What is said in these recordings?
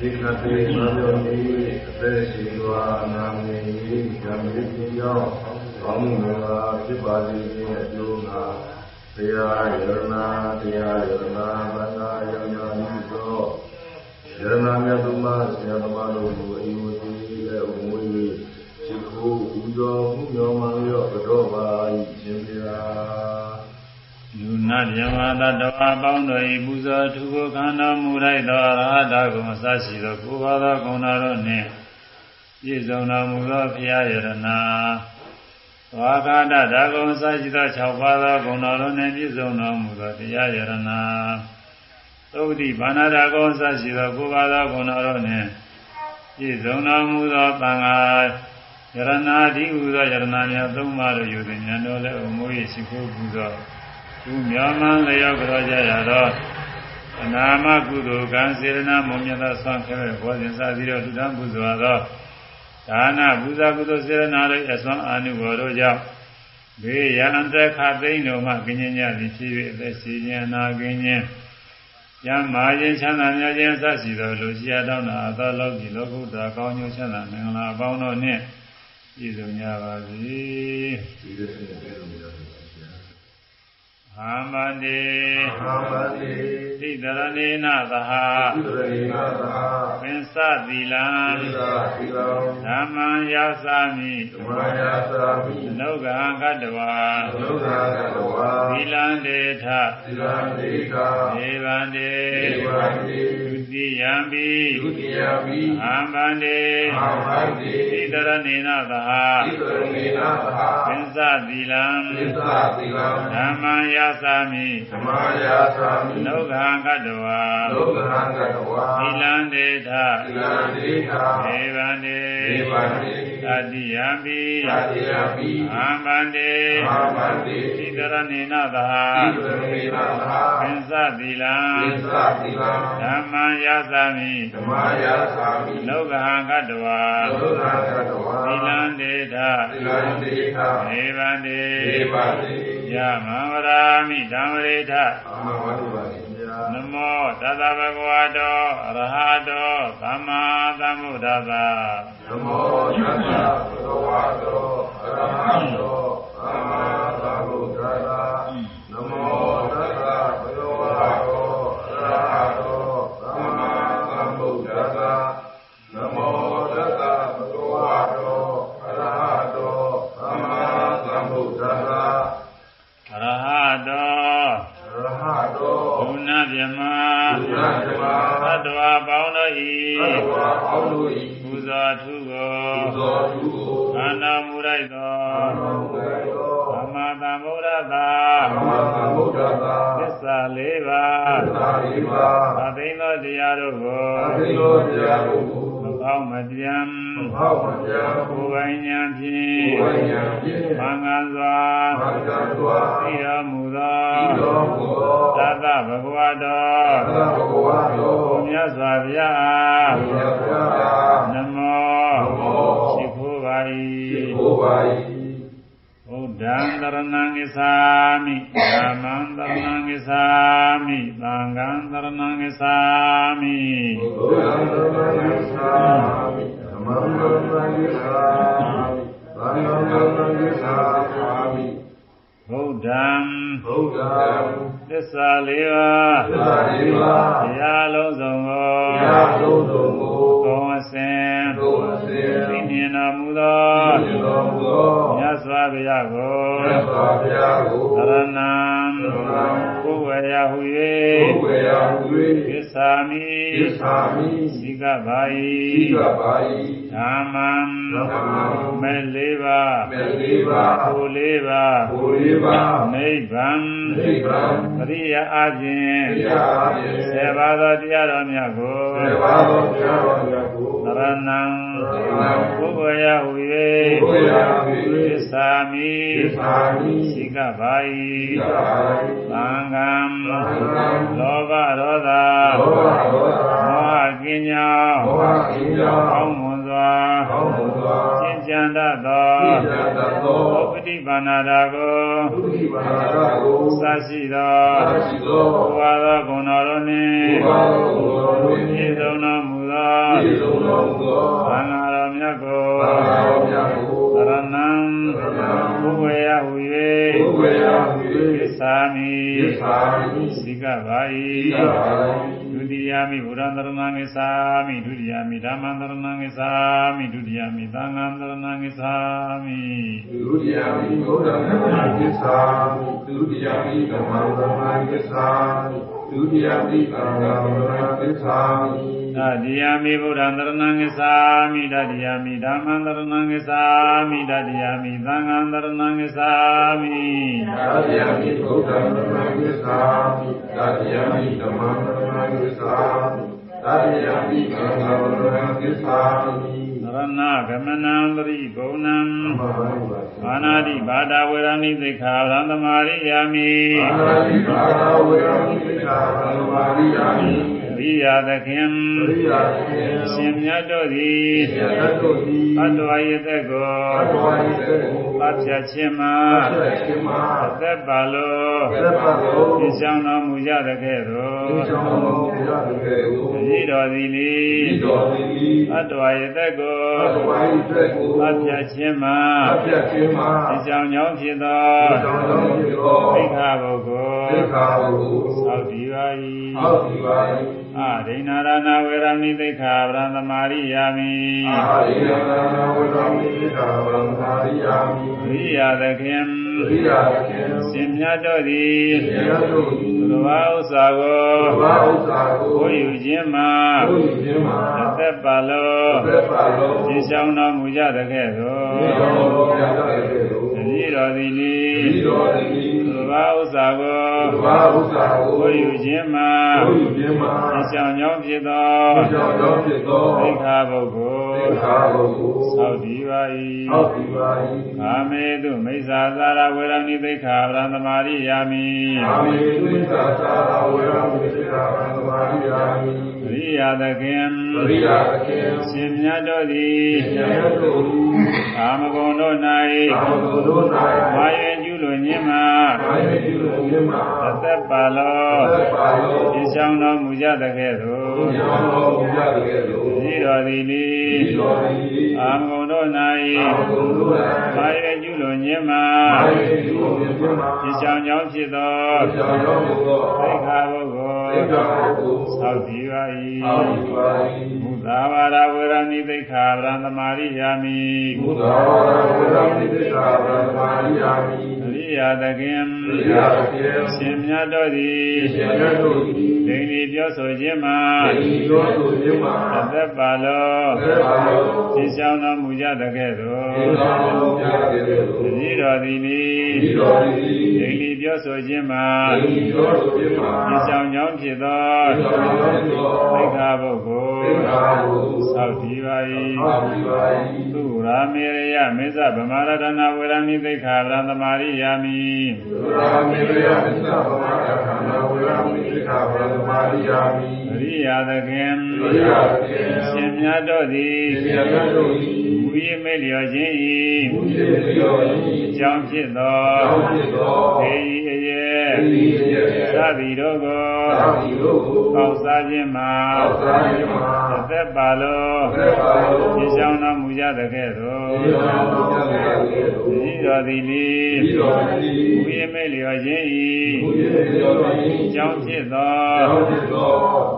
ဒီကတိမယောနိအသက်ရှိစွာနာမည်ဓမ္မတိကြောင့်ကောင်းမှုများဖြစ်ပါစေခြင်းအကျိုးငါတရားယရနာတရားယရနာဘာသာယောယောနိသောယရနာမြတ်သူမဆရာသမားတို့ကိုအယူ လူနာမြမတတဝအပေါင်းတို့၏ပူဇော်ထူကိုခန္ဓာမူလိုက်သောအရဟတကုံအစရှိသောကိုယ်ပါသောဂုဏ်တော်တို့နှင့်ပြည့်စုံတော်မူသောဘုရားယရနာဝါကာဒဓာကုံအစရှိသော6ပါးသောဂုဏ်တော်တို့နှင့်ပြည့်စုံတော်မူသောတရားယရနာသုတိဘာနာဓာကုံအစရှိသောကိုယ်ပါသောဂုဏ်တော်တို့နှင့်ပြည့်စုံတော်မူသောသံဃာယရနာဒီဟုသောယရနာများသုံးပါးတို့ယူသည်ဉာဏ်တော်လည်းအမှု၏ရှိခိုးပူဇော် သူမြောမန်းလျောက်ကြောကြရသောအနာမကုသိုလ်ကံစေရနာမုံမြတ်သောဆွမ်းခဲဘောဇင်စသည်တို့လူတန်းပူဇော်သောဒါနပူဇာကုသိုလ်စေရနာတို့အစွမ်းအာနုဘော်တို့ကြောင့်ဘေးရန်အသက်ခသိမ့်တို့မှကင်းခြင်းကြသည်ဖြစ်၍အသက်ရှိခြင်းအနာကင်းခြင်းယမမာခြင်းချမ်းသာများခြင်းအစရှိသောလူရှိရတောင်းတာအသောလောကီလောကုတ္တကောင်းကျိုးချမ်းသာမင်္ဂလာအပေါင်းတို့နှင့်ပြည့်စုံကြပါစေ ဟာမန္တိအာမတိသိတရဏေနသဟသုရေနာသာပင်စသီလံသီလာသီလောဓမ္မံယာစာမိဓမ္မယာသာမိအနုဂံကတ္တဝါသုရာကတဝါသီလံတေထသီလံဒေကာဒေဝံတေဒေဝံတိဒု တိယံပိဒုတိယမိအာမန္တိအာမတိသိတရဏေနသဟသီရေနာသာပင်စသီလံသစ္စာသီလံဓမ္မံယာစာမိဓမ္မယာသာမိအနုဂံကတ္တဝါလောကရံကတဝါသီလံတေထသီလံဒေကာဒေဝံတေဒေဝံတိ သတိယံပိသတိယမိအာမန္တေအာမတိသီတရဏေနသဟသီရေနာသာပင်စသီလံသစ္စာသီလံဓမ္မံယာစာမိဓမ္မယာသာမိလောကဟံကတ္တဝါလောကရံကတဝါသီလံတေထသီလံဒေကာဒေဝံတေဒေဝံတိယမံဝရာမိဓမ္မရေထအာမဝတ္တပါရှင်ဗျာ နမောတသဗ္ဗဂဝါတောအရဟတောသမ္မာသမ္ဗုဒ္ဓသာနမောတတ္တဘဂဝါတောအရဟတောသမ္မာ ဒ္ဓသာသစ္စာလေးပါးသစ္စာလေးပါးအသိသောတရားတို့ကိုအသိသောတရားတို့ကိုမပေါင်းမပြန်မဖောက်မပြန်ကိုယ်ပိုင်ဉာဏ်ဖြင့်ကိုယ်ဝိညာဉ်ဖြင့်မင်္ဂန်စွာမဂ္ဂံစွာသိတော်မူသောဤတော်မူသောသတ္တဗဂဝတောသတ္တဗုဒ္ဓဝါတော်ဘုမြတ်စွာဘုရားဘုရားဘုရားနမောနမောရှိခိုးပါရှိ၏ခိုးပါ၏ යං දරණං ගසාමි ධම්මං දරණං ගසාමි සංඝං දරණං ගසාමි බුද්ධං දරණං ගසාමි ධම්මං දරණං ගසාමි සංඝං දරණං ගසාමි ဆာမိသံဃံတရဏံဂစ္ဆာမိဘုရားသရဏံဂစ္ဆာမိဓမ္မံသရဏံဂစ္ဆာမိသံဃံသရဏံဂစ္ဆာမိဗုဒ္ဓံဘုရားသစ္စာလေးပါးသစ္စာလေးပါးတရားလုံးစုံကိုဘုရားလုံးစုံကိုကောင်းအစဉ်သို့အစဉ်သိမြင်တော်မူသောသိတော်မူသောမြတ်စွာဘုရားကိုမြတ်စွာဘုရားကိုသရဏံသရဏံကိုယ်ဝေယဟုဘု၍ရားဟူ သစ္စာမိ၍သစ္စာမိသိကပါဤ၏ကပါ၏ဓမ္မံဓမ္မံမေလေးပါးမေလေးပါးကိုယ်လေးပါးဘုလေးပါးနိဗ္ဗာန်နိဗ္ဗာန်ပရိယအခြင်းတရားအပြင်ဆေပါသောတရားတော်မြတ်ကိုသေပါသောတရားတော်များကိုသရဏံ သရဏံကိုယ်ဝေယဟုဘု၍ရားဟူသ၍စ္စာမိသစ္စာမိသိကပါဤ၏ကပါ၏သံဃံသံဃံလောဘဒေါသလောဘဒေါသမောဟကင်းကြောင်းမောဟကင်းကြောင်းကောင်းမွန်စွာကောင်းမွန်စွာကျင့်ကြံတတ်သောသိကြတတ်သောဥပတိပါဏာတာကိုသုတိပါဒကိုစရှိသောသရှိသောဘုရားသောဂုဏ်တော်တို့နှင့်ဘုရားတော်ကိုယ်တော်တို့ပြနှည့်င့်စုံတော်မူသောပြည့်စုံတော်မူသောသံဃာ တော်မြတ်ကိုသာသာတော်မြတ်ကိုသရဏံသရဏံဘုဝေယဟူဘုဝေယဟူ၍၍သစ္စာမိသစ္စာမိစိကပါ၏သီလပါ၏ဒုတိယမိဘုရားသရဏံငိသာမိဒုတိယမိဓမ္မံသရဏံငိသာမိဒုတိယမိသံဃံသရဏံငိသာမိဒုတိယမိဘုရားသမာသစ္စာဒုတိယမိဓမ္မသမာသစ္စာဒုတိယမိသံဃာသမာသစ္စာတတိယမိဗုဒ္ဓံသရဏံငိသာမိတတိယမိဓမ္မံသရဏံငိသာမိတတိယမိသံဃံသရဏံငိသာမိသာတိယမိဘုရားသမာသစ္စာသာတိယမိဓမ္မသမာသစ္စာသာတိယမိသံဃာသမာသစ္စာသရဏဂမနံပရိဘုံနံသမ္မာဝိပါမာနာတိဘာဒဝေရဏိသိက္ခာရံသမာရိယာမိအာနာတိဘာသာဝေရမိသိက္ခာသမာရိယာမိရိယာသခင်ပရိယာသေရှင်မြတ်တို့သည်ယတတုတိအတ္တဝယသက်ကိုအတ္တဝိသေကိုအဖြတ်ခြင်းမှာအသက်ရှင်မှာအသက်ပါလို့သက်ပါလို့သိဆောင်တော်မူကြတဲ့ကဲ့သို့ဒီကြောင့်ဘုရားတကယ်ကိုအကြီးတော်သည်လီဒီတော်သည်အတ္တဝယသက်ကိုအတ္တဝိသေကိုအဖြတ်ခြင်းမှာအပြတ်ခြင်းမှာသိဆောင်ကြောင်းဖြစ်သောဒီကြောင့်တော်ဖြစ်သောသိက္ခာပုဂ္ဂိုလ်သိက္ခာကိုသောက်တည်ပါ၏ဟောဒီပါ၏ အာဒိဏရဏဝေရမိသိက္ခာဗရံသမာရိယာမိအာရိယနာဝေရမိသိက္ခာဗရမရိယာမိရိယာသခင်ပရိယာသေရှင်မြတ်တို့သည်ယတတုတိဘုရားဥစ္စာကိုဘာဥစ္စာကိုကိုယူခြင်းမှာဘုရားခြင်းမှာအသက်ပါလို့သက်ပါလို့သိဆောင်တော်မူကြတဲ့ကဲ့သို့ဒီကြောင့်ဘုရားတကယ်ကိုတတိတော်သည်လီဒီတော်သည် ဘုရားဥစ္စာကိုဘာဥစ္စာကိုကိုယူခြင်းမှာဘုရားခြင်းမှာသိဆောင်ကြောင်းဖြစ်သောဒီကြောင့်တော်ဖြစ်သောသိက္ခာပုဂ္ဂိုလ်သိက္ခာကိုသောက်တည်ပါ၏ဟောဒီပါ၏ကာမေတုမိစ္ဆာသာရဝေရဏိသိက္ခာဗရံသမာရိယာမိအာမေဝိသသာဝေရမိသိက္ခာဗရမရိယာမိရိယာသခင်ပရိယာသေရှင်မြတ်တို့သည်ယတတုတိကာမဂုဏ်တို့အာ၌ဟုသောနာယမာယင်ကျူး လွန်ခြင်းမှာအာယေတိလိုယမအသက်ပါလောသက်ပါလို့သိဆောင်တော်မူကြတဲ့ကဲ့သို့ဘုရားတော်ဘုရားတကယ်ကိုဤတော်သည်လီဒီတော်သည်ကာမဂုဏ်တို့အာဟု၌သောနာယမာယင်ကျူးလွန်ခြင်းမှာအာယေတိလိုယမသိဆောင်ကြောင်းဖြစ်သောဘုရားတော်ဘုရားသိက္ခာပုဂ္ဂိုလ်သိက္ခာကိုသောက်တည်ပါအာ၏ဒီပါ၏မုသာဘာရဝေရဏိသိက္ခာဗရံသမာရိယာမိဘုရားဝေရမိသိက္ခာဗရမရိယာမိအ ရိယာသခင်ပရိယာသေရှင်မြတ်တို့သည်ရှင်ရတုတိဒိဋ္ဌိပြောဆိုခြင်းမှာဒီတော်သူယမအသက်ပါလောသက်ပါလို့သိဆောင်တော်မူကြတဲ့ကဲ့သို့ဒီတော်ဘုရားတကယ်ကိုတတိတော်သည်လီဒီတော်သည်ဒိဋ္ဌိ ပြောဆိုခြင်းမှာဒီတော်သူယမသိဆောင်ကြောင်းဖြစ်သောဒီတော်တော်သောသိက္ခာပုဂ္ဂိုလ်သိက္ခာကိုသောက်တည်ပါအာ၏ဒီပါ၏သူရာမေရယမေဇဗမာရတနာဝေရဏိသိက္ခာဗရံသမာရိယာမိသုရာမေရယသစ္စာဗမာဒခန္ဓာဝေရမိသိက္ခာဗရမရိယာမိအရိယာသခင်ပရိယာသေရှင်မြတ်တို့သည်ရှင်ရတုတိမူ ရမေလျော်ခြင်းဘု၏ရားသေယောဤအကြောင်းဖြစ်သောသောဖြစ်သောဒေဤအယေဒီရဲ့သတိတို့ကို သာတိတို့ကိုကောက်စားခြင်းမှာသောသားခြင်းမှာအသက်ပါလို့သက်ပါလို့ပြဆောင်တော်မူကြတဲ့ကဲ့သို့ဒီတော်ဘုရားတကယ်ကိုဒီတော်သည်လီဒီတော်သည်မူရမေလျော်ခြင်းဘု၏ရားသေယောဤအကြောင်းဖြစ်သောသောဖြစ်သော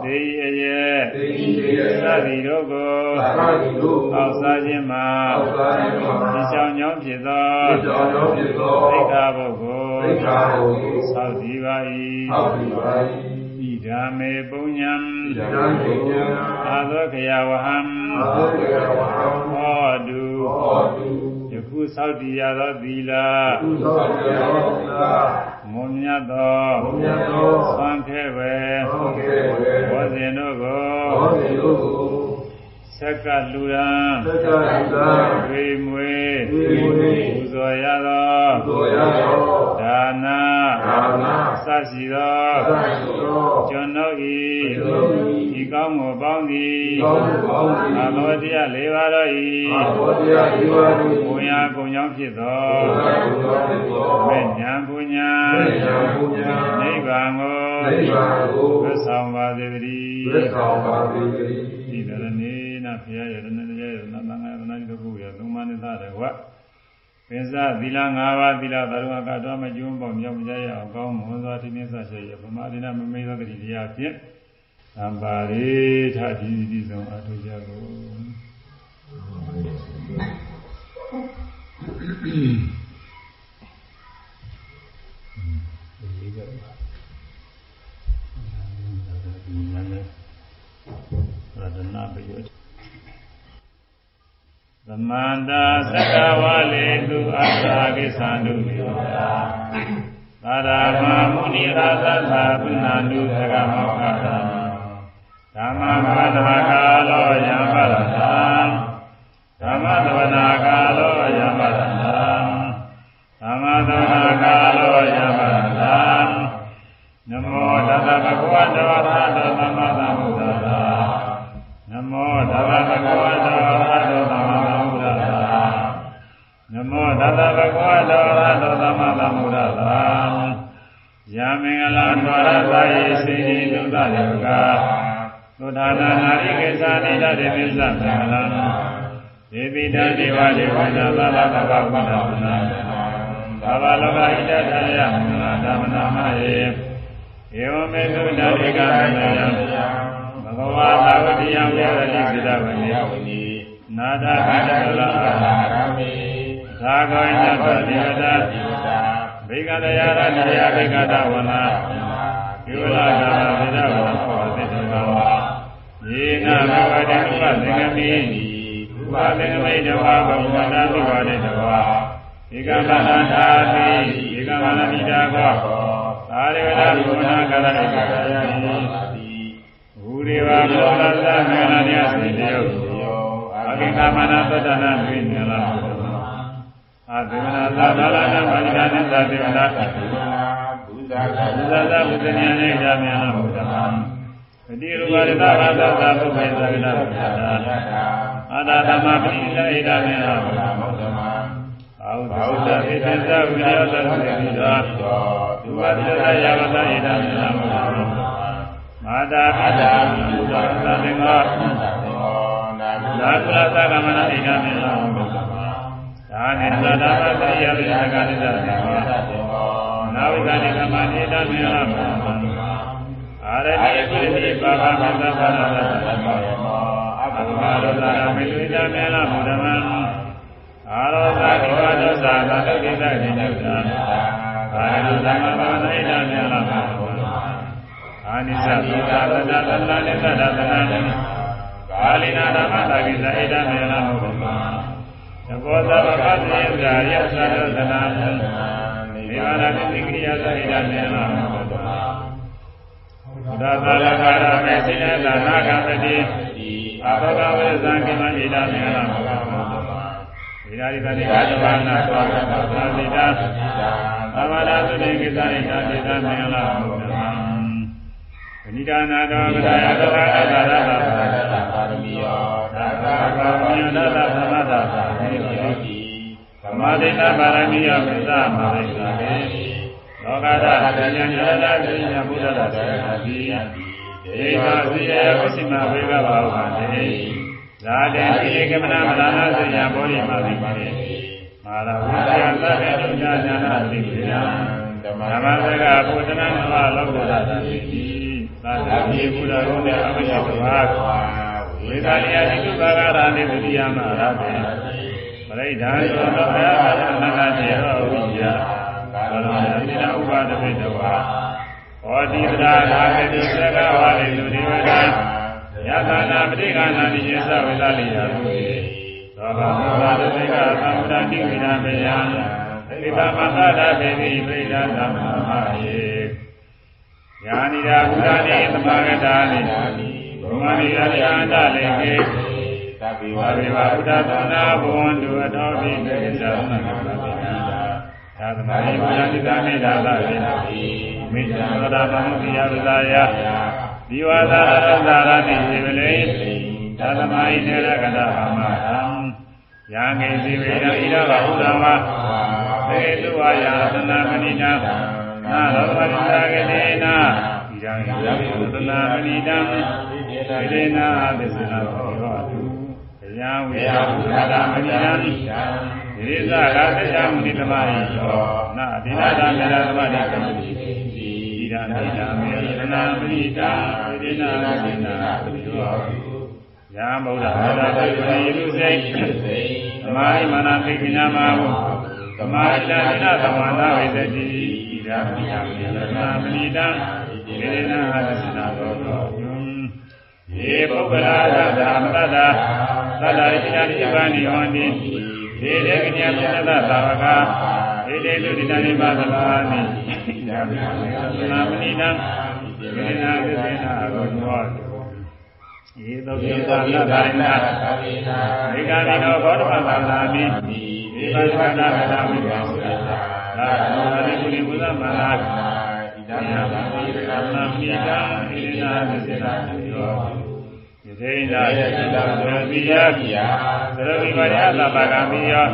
ဒေဤအယေသေဤရဲ့သတိတို့ကိုသာတိတို့ကောက်စားခြင်းမှာသောသားခြင်းမှာပြဆောင်ကြောင်းဖြစ်သောဒီတော်တော်ဖြစ်သောသိက္ခာပုဂ္ဂိုလ်သိက္ခာကိုသောက်တည်ပါ၏ ဟောဒီပါ၏ဣဒာမေပုညံဉာဏ်ပညာအာသောခယဝဟံအာဟုတကဝဟံဟောတုဟောတုယခုသောက်တည်ရသောသီလသုသောတရားသာမွန်မြတ်သောဘုရားသောသံခဲပဲသောကေဝေဘောဇင်တို့ကိုဟောဒီတို့ကို ဆက်ကလူရန်သက္ကရာသာဝေမွေဝေမွေပူဇော်ရသောသောရသောဒါနာဒါနာစရှိသောသစ္သောကျွန်ုပ်၏ကျွန်ုပ်၏ဤကောင်းမှုပေါင်းသည်ကောင်းမှုပေါင်းသည်အာလောတရား၄ပါးသောအာ၏ဘောတရားဒီပါသည်ဘုရားကုံကြောင့်ဖြစ်သောဘုရားကိုယ်တော်ဖြစ်သောမေညာပူညာမေညာပူညာနိဗ္ဗာန်ကိုနိဗ္ဗာန်ကိုသစ္ဆောင်ပါစေတည်းဝိသံပါတိတိဒီ တရဏေရားယရဏတရားယရဏသံဃာယရဏဒီကုရသုံးပါးနဲ့သာတယ်ကွာပင်စသီလ၅ပါးသီလသရုံကတော့မကျွန်းပေါ့မြောက်မကြရအောင်ကောင်းမွန်စွာထိမြင့်ဆက်ရှိရပမာဒိနမမေသောတတိတရားဖြင့်သံပါရိထတိတိဆုံးအထုကြကုန်ဒီကရတနာပယော သမန္တာသက္ကဝလေသူအတ္တာကိသန္တုယောတာသာရမမုနိရာသသာပုဏ္ဏန္တုသကမောက္ခတာဓမ္မဘာနာကာလောယံပရတံဓမ္မသဝနာကာလောယံပရတံဓမ္မသဝနာကာလောယံပရတံနမောတသဗ္ဗဗုဒ္ဓဝါရဟတောသမ္မာသမ္ဗုဒ္ဓသာနမောတသဗ္ဗဗုဒ္ဓဝါရဟတောသမ္မာသမ္ဗုဒ္ဓသာ နမောတသဗ္ဗဗုဒ္ဓဝါရဟတောသမ္မာသမ္ဗုဒ္ဓသာယမင်္ဂလာတွာရသာယေစေတိသုဒ္ဓယောကသုဒ္ဓနာနာရိကေသာနိဒတေပိသမင်္ဂလာဒေပိတံဒေဝဒေဝနာသာလဘဘဝနာနာဘာဝလောကဣတတယမင်္ဂလာဓမ္မနာမယေဧဝမေသုဒ္ဓဧကမနယဘဂဝါသာဝတိယဝေရတိစိတဝေနဝေနာဒဟတကလအာရမေ သာဂောညတတိဝတဘေကတယာရတိယဘေကတဝနာကိဝလာကာမသေရဝနာဟောတိတဝါယေနဘဝတေဥပသင်္ကမိဥပသင်္ကမိတဝါဘဝနာတိဝါတေတဝါဧကမနာသာတိဧကမနာမိတာကောသာရဝနာဘုနာကရဧကရယတိဘူရိဝါဘောလသမေနနိယစေတယောအကိကမနာသတ္တနာဝိနေလာ အာသေဝနာသာသာလနာမဏိနာနိသာသေဝနာသတိဝနာဘုဇာဘုဇာသာဘုဇဉာဏ်နဲ့ဓမ္မနာဘုဒ္ဓမံအတိရူပရတဘာသာသာဘုဗေသကနာဘုရားအာသာသမပိဋိဣဒာမေနဘုရားမောဓမံအာဟုသောသပိသဇဝိရသသေတိသောဒုဝတ္တရာယဝတဣဒာမေနဘုရားမာတာပိတာဘုရားသတေငောနာကုလသကမနာဣဒာမေနဘုရား ဒါနိသဒ္ဓမသရိယပိသကနိသတေငောနာဝိသနိကမနိဒာမေနဘုရားအာရတိပိတိပါပါမသဗ္ဗနာသတ္တမောအဘဂဝါရသာမေတုဣဒာမေနဘုရားအာရောသာကိဝါဒသသာတုကိသတိနုတာအာရတုသမ္မာဘာနိဒာမေနဘုရားအာနိသသုသာသတ္တသနာနိသတ္တသနာနိကာလိနာဓမ္မတာကိသဣဒာမေနဘုရားသ ဘောသဗ္ဗပတိယဇာရိယသတ္တသနာနိဗ္ဗာန်တိကိရိယသဣဒာမေနဘုရားသာသလကာရမေစိနသနာကပတိအဘဂဝေသံကိမဣဒာမေနဘုရားဣဒာရိတတိကာသဝနာသောသာသိတာသမဏသုတိကိသရိတာတိသမေနဘုရားအနိဒာနာတောဗဒယာသဘာအသာရသပါရမီယောသာသာပါမယနာသသမတ္တသာမေယောတိသ မာဓိနာပါရမီယောပိသမာရိသာမေလောကဓာတဉာဏ်ဉာဏ်နာဉာဏ်ဘုဒ္ဓတာတေတိဒေဝစီယဝစိမဝေကဘာဝတေသာတေတိကမနာမလာနာစညာဘောဓိမာတိပါရေမာရဝိဇ္ဇာသဗ္ဗေတုညာဉာဏတိပိယံဓမ္မစကဘုဒ္ဓနာနဝလောကုတ္တတာတိသာသတိဘုရားရုံးနဲ့အမရှိတဘာဝေဒာနိယတိကုဘာဂရာတိဒုတိယမရတေ ပရိဒံသောသောအယအနန္တတေရောဝိဇ္ဇာဘာဝနာတိနာဥပါဒမေတဝါဟောတိပဒါနာကတိသကဝါလေလူဒီဝဒယသနာပဋိက္ခဏာတိယေသဝေဒလိယသုတိသောဘာမောဘာတသိကသံဃာတိဝိနာမေယံသတိပါမသဒဗေတိပိဒသမ္မာယေယာနိရာဘုရားနေသမဂတာနေဘုမာနိရာယန္တလေကေ သဗ္ဗေဝရေဝဘုဒ္ဓသနာဘဝန္တုအထောပိတေသသမဂတာပိနာသာသမယေဘုရားတိတာမေသာသဗေနတိမိစ္ဆာရတာသမုဒိယဝဇာယဒီဝါသာရသာရတိစေဝလေသာသမယိနေရကတာဟမသံယာငေစီဝေယဣရဘဟုဒဝါသေတုဝါယာသနာမဏိနာနာရောပရိသကတိနာဣရံယသုသနာမဏိတံဣရေနာသစ္စနာသော တုယံဝိယဘုရားမဏိယံဒီရိသရာသယမုနိသမဟိယောနာအတိနာတာမေရသမတိကံတိဣဒံဣဒံမေရဏမဏိတာဣဒနာမဏိနာပိယောယံဗုဒ္ဓဘာသာပိဝေလူစိတ်သမာဓိမာနသိပညာမဟုသမာဓိနာသမာနာဝိသတိဣဒံဣဒံမေရဏမဏိတာဣဒနာသစ္စနာသောသောယေပုဂ္ဂလာသဓမ္မတ္တ သတ္တရိယာနိဗ္ဗာနိဟောတိဒေဒေကညသတ္တသာဝကဒေဒေလူတိတနိပါဒလာနိဓမ္မနာမနိနံကေနာသစ္စေနာရောသောယေသောကိသနာဒါရိနာဧကာနိနောဘောဓမသာနာမိဧကသနာဗဒဝိပါဝေသာသောရိပုရိပုဇမနာဣဒံနာမိရဏမိတာဣရိနာသစ္စေနာရောဒိဋ္ဌာယသတ္တဝတိယသရဝိပါယသဗ္ဗကံမိယော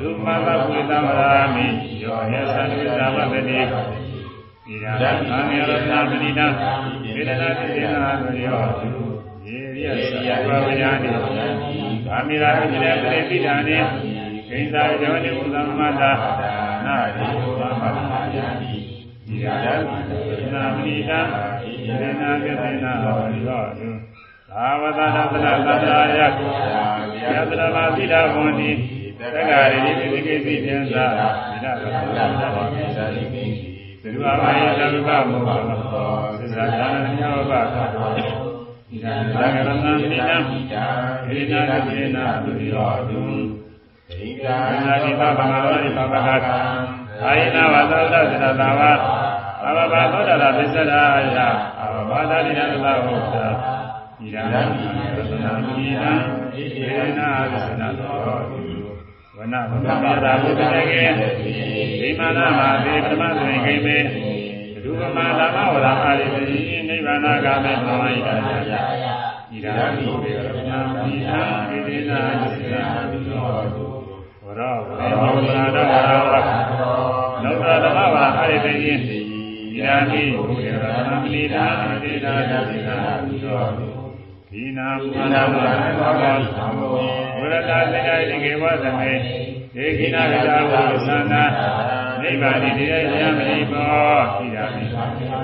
ရူပမသဝိသမရာမိယောယသံဝိသမတတိဣရံသံဃရသမဏိနာဝေဒနာတိနာမယောယေရိယသဗ္ဗဝိညာတိကာမိရာမိနေပရိပိဒာနေကိဉ္စာယောနိဘုသမ္မာတာနာတိသမ္မာတာယံဣရံနာမဏိနာဣရဏကသေနာယော သာဝတနာသနာသန္တာယယသရမသီလဝန္တိသက္ကာရိတိပိကိပိသင်္သာသီလဝတ္တနာဝိသရိပိသရုအမယသဗ္ဗမောဟသစ္စာဒါနညောဘသောဣဒံသံဃရဏံနိနံဣဒနာတိနာသူယောတုဣဒာနာတိပပမဝရိပပကကအာယနာဝသောတသရတာဝအဘဘသောတရပစ္စရာယအဘဘာဒတိနသဟုတ်သာ ဣရံသနာမိယံဣရေနာသနာတော်ဝနဗမမရာဘုဒ္ဓကေဒိမာနမသေပထမသင်္ကေမေဒုဗမဓမ္မဝရအာရိတိနိဗ္ဗာနဂာမေသဝိတာယဣရံဣရေနာမိယံဣရေနာသနာတော်ဝရောဝရောဝရဒဝရဝလောကဓမ္မဝရအာရိတိဣရာမိဘုရားရမဏိတာသေနာသနာတော် ဒီနာမူနာမဘောဘောဝရတာစေတတိကေဝသမေဒေခိနာရတာဝသန္တာနိဗ္ဗာန်တိရေယမဏိဘောဣရာမိ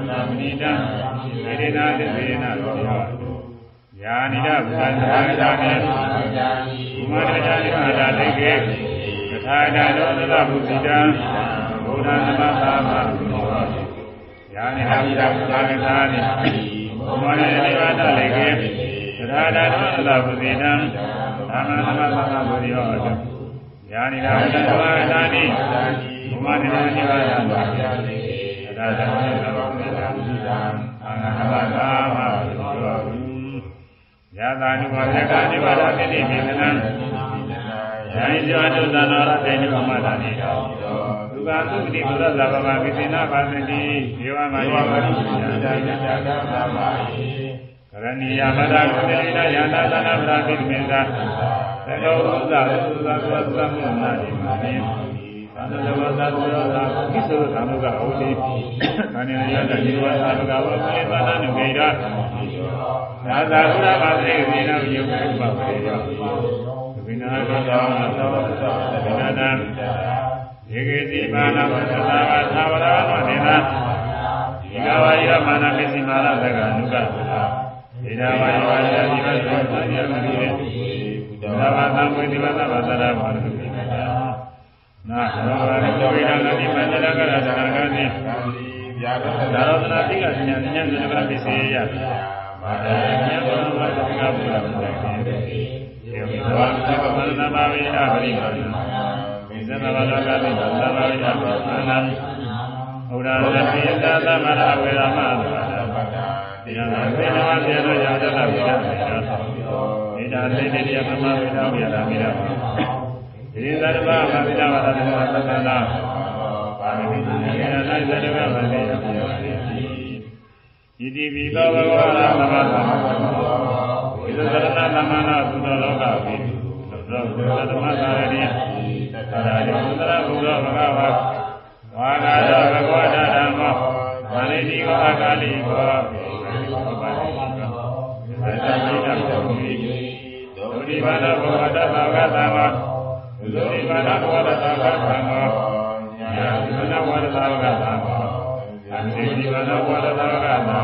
နာမဏိတံေရနာသစ္စေနာရောယာနိဒဘုရားသာဂတာမေဘုမတကြနိမာတာတေကေသထာတာရောသလဘုဇိတံဘုရားသမသာမယာနိဒဘုရားသာဂတာနိဘုမတကြနိမာတာတေကေ ရာဒသောသဗ္ဗေနံသာမသမသမဗုရိယောတုယာနိရာဝတ္တဝါဒာနိဘုမနိနာနိဝါယံသာယာတိသာသမေသဗ္ဗေနံအာငါနမသာမဗုရိယောတုယသာနိဝါဒကာနိဝါဒတိတိမေနံယံဇောတုသနာရတေနိဝမတာနိတောသုခသုတိဘုရားသာဗမကိသေနပါသတိဒေဝမာယောဝရိယံသာယတာသာမဟိ ရဏီယမတာကုတေနယန္တာသနာပရာတိမေသာသကောဥစ္စာသုသာသောသမုနာတိမာနိသန္တဝသသုရောသာကိသောသမုကဟောတိခန္ဓာယတဇီဝသာဘဂဝေသေသာနုကေရာသာသာကုရပါသေသေနယုတ်ဥပပေယောဝိနာကောသောသောသဗ္ဗနာတံယေကေတိမာနဝသသာဝသာဝရနောဒေနာဒီကဝါယမာနပစ္စည်းမာရသကနုကဣ ဒဝါယောအာယာဒီဝသောသာယမတိယေသာဝသံဝေဒီဝသဘာသရဘာလုပိနာနာသောဘာရိတောဝိဒနာတိမန္တရကရသနာကတိသာရောသနာတိကဉာဏ်ဉာဏ်ဉာဏ်ပစ္စည်းယဘာဒဉာဏ်ဘောဘာသကဘုရားဘုရားကေယေဝိသောသဗ္ဗမနမဝိအပရိကံမိဇနဘာလကတိသဗ္ဗဝိအပရိကံဘုရားရတိယသာသမရဝေရမသာသေနနာသေနဝသေနယောတတဝိဒမေနမေတာသေတိယမမဝိဒဝိရမေနဒီသတ္တဗဗဗိဒဝရတမောသက္ကနာပါရမီသေနနာသတ္တဗဗဗိဒဝိရမေဣတိပိသောဘဂဝါသမ္မာသမ္မာဝိသရဏသမဏသုတလောကဝိသောဘုရားသမသာရဏိသာရဏိသရဘုရားဘဂဝါဝါဂါရဘဂဝါဓမ္မောဗာလိတိကောအကာလိကော သတ္တမိတ္တပုရိဒုတိယတိပါဒဘောဂတသာဂသံဃာကုသိုလ်ပါဒဘောဂတသာဂသံဃာညာတိပါဒဘောဂတသာဂသံဃာအနိတိပါဒဘောဂတသာဂသံဃာ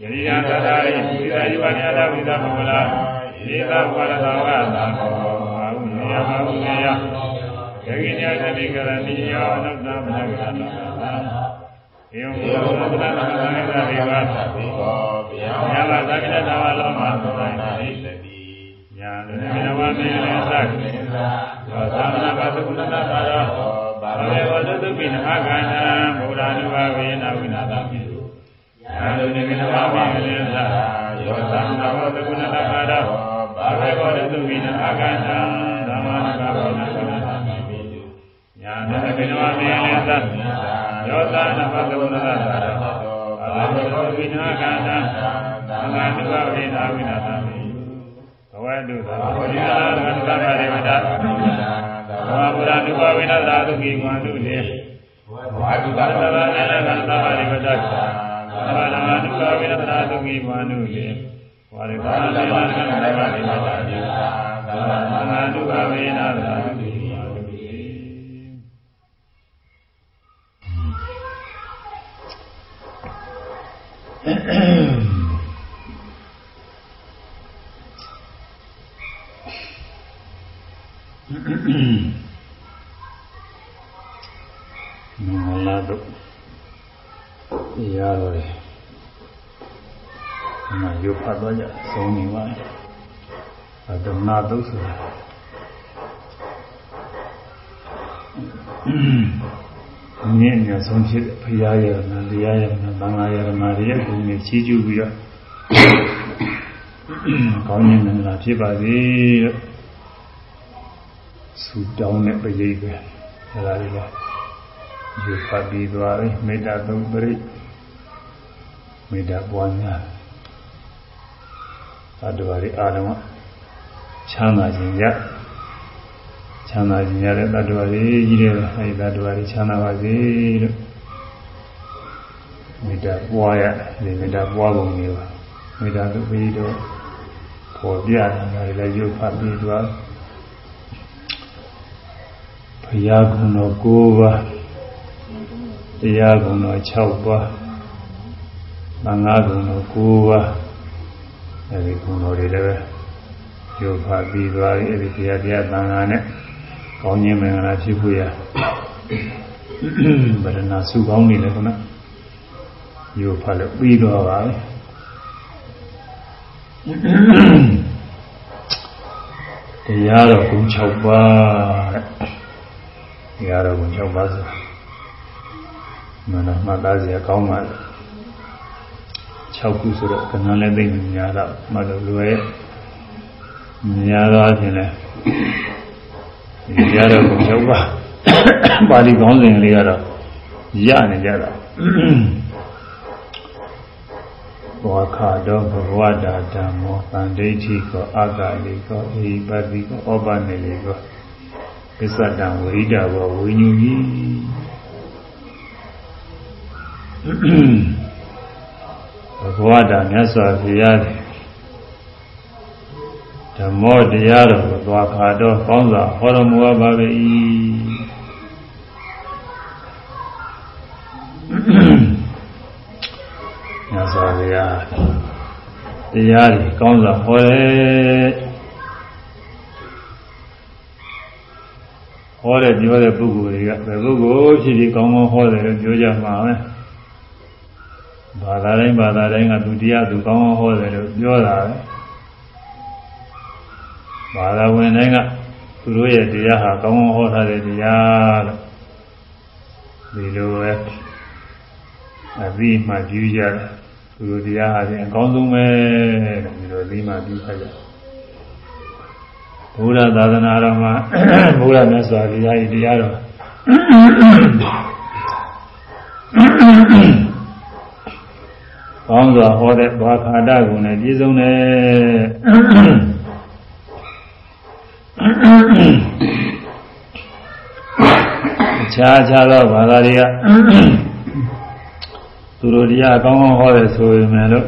ယရိယသတ္တာရိပိသာယဝညတာဝိသမမလာဧကဘောဂတသာဂသံဃာအာဟုနေယမဟုနေယယကိညာသတိကရဏီယောအနုတ္တမနကရဏေ ယံဘုရားသတ္တနာသံဃာဒေဝသတိကောဗျာယဘာသက္ကတဝါလောမသုဒ္ဓနာဟိတတိညာတေနဝမေနသက္ကေသောသမဏဘသုကုဏနာသာရောဘာဝေဝတ္တုပိနဟကန္တံဘုရားနုဘာဝေနဝိနာသမိတုညာတေနဝမေနသယောသမဏဘသုကုဏနာသာရောဘာဝေဝတ္တုပိနဟကန္တံဓမ္မနာဘဝေနဝိနာသမိတုညာတေနဝမေနသယော သမဏဘသုကုဏနာသာရောဘာဝေဝတ္တုပိနဟကန္တံသံဃာနုဘာဝေနဝိနာသမိတုဘဝတုသာဝိနာသံဃာရေဝတ္တဘာဝရနုဘဝိနသာသုခိဝန္တုလေဝါတုသဗ္ဗနာနကံသဗ္ဗရိဝတ္တဘာဝရနုဘဝိနသာသုခိဝန္တုလေဝါရိကာနကံသဗ္ဗရိဝတ္တဘာဝရနုဘဝိနသာသုခိ မင်္ဂလာတို့တရားတော်တွေဒီမှာရုပ်ဖတ်တော့ကြသုံးနေပါအဒနာတုဆိုတာ မြင့်မြတ်ဆုံးဖြစ်ဖရာယရဏတရားယရဏသံဃာယရဏတွေရဲ့ဂုဏ်တွေချီးကျူးပြီးတော့ကောင်းခြင်းမင်္ဂလာဖြစ်ပါစေလို့ဆူတောင်းတဲ့ပရိသေအဲဒါလေးလားယူဖတ်ပြီးသွားပြီမေတ္တာသုံးပရိမေတ္တာပွားများသတ္တဝါတွေအားလုံးချမ်းသာခြင်းရ ချမ်းသာခြင်းရတဲ့သတ္တဝါတွေကြီးတယ်အဲဒီသတ္တဝါတွေချမ်းသာပါစေလို့မေတ္တာပွားရဒီမေတ္တာပွားပုံမျိုးပါမေတ္တာသူပြီးတော့ပေါ်ပြနေတာလည်းယူဖတ်ပြီးသွားဘုရားကုံတော်၉ပါးတရားကုံတော်6ပါးသံဃာကုံတော်9ပါးအဲဒီကုံတော်တွေလည်းရုပ်ဖတ်ပြီးသွားပြီအဲဒီတရားတရားသံဃာနဲ့ ကောင်းခြင်းမင်္ဂလာဖြစ်ဖို့ရဗရဏစုကောင်းနေတယ်ခုနရုပ်ဖတ်လို့ပြီးတော့ပါပဲတရားတော်ကုံ6ပါးတဲ့တရားတော်ကုံ6ပါးဆိုတာမနမှတ်သားစရာကောင်းပါလေ6ခုဆိုတော့ကဏ္ဍလည်းသိနေများတော့မှတ်လို့လွယ်များတော့အပြင်လဲ ဒီရတော့ကို6ပါပါဠိကောင်းစဉ်လေးကတော့ရနေကြတာဘောခါတော့ဘဝတာဓမ္မောတန်ဒိဋ္ဌိကောအာဂလိကောဣပတိကောဩပနေလိကောပစ္စတံဝိရိဒဘောဝိညူကြီးဘဝတာမြတ်စွာဘုရား ဓမ္မောတရားတော်ကိုသွားခါတော့ကောင်းစွာဟောတော်မူပါပေ၏မြတ်စွာဘုရားတရားတွေကောင်းစွာဟောတယ်ဟောတဲ့ပြောတဲ့ပုဂ္ဂိုလ်တွေကဘယ်ပုဂ္ဂိုလ်ဖြစ်ဖြစ်ကောင်းကောင်းဟောတယ်လို့ပြောကြမှာပဲဘာသာတိုင်းဘာသာတိုင်းကသူတရားသူကောင်းကောင်းဟောတယ်လို့ပြောတာပဲ ဘာသာဝင်တိုင်းကသူတို့ရဲ့တရားဟာကောင်းကောင်းဟောထားတဲ့တရားလို့ဒီလိုပဲအပြီးမှကြည့်ကြတယ်သူတို့တရားဟာအကောင်းဆုံးပဲဒီလိုပြီးမှပြီးခါကြဘုရားသာသနာတော်မှာဘုရားမြတ်စွာဘုရားဤတရားတော်ကောင်းစွာဟောတဲ့ဘာခါဒကုနဲ့ပြည့်စုံတယ်အ ခြားခြားသောဘာသာတွေကသူတို့တရားကောင်းကောင်းဟောတယ်ဆိုရင်လည်း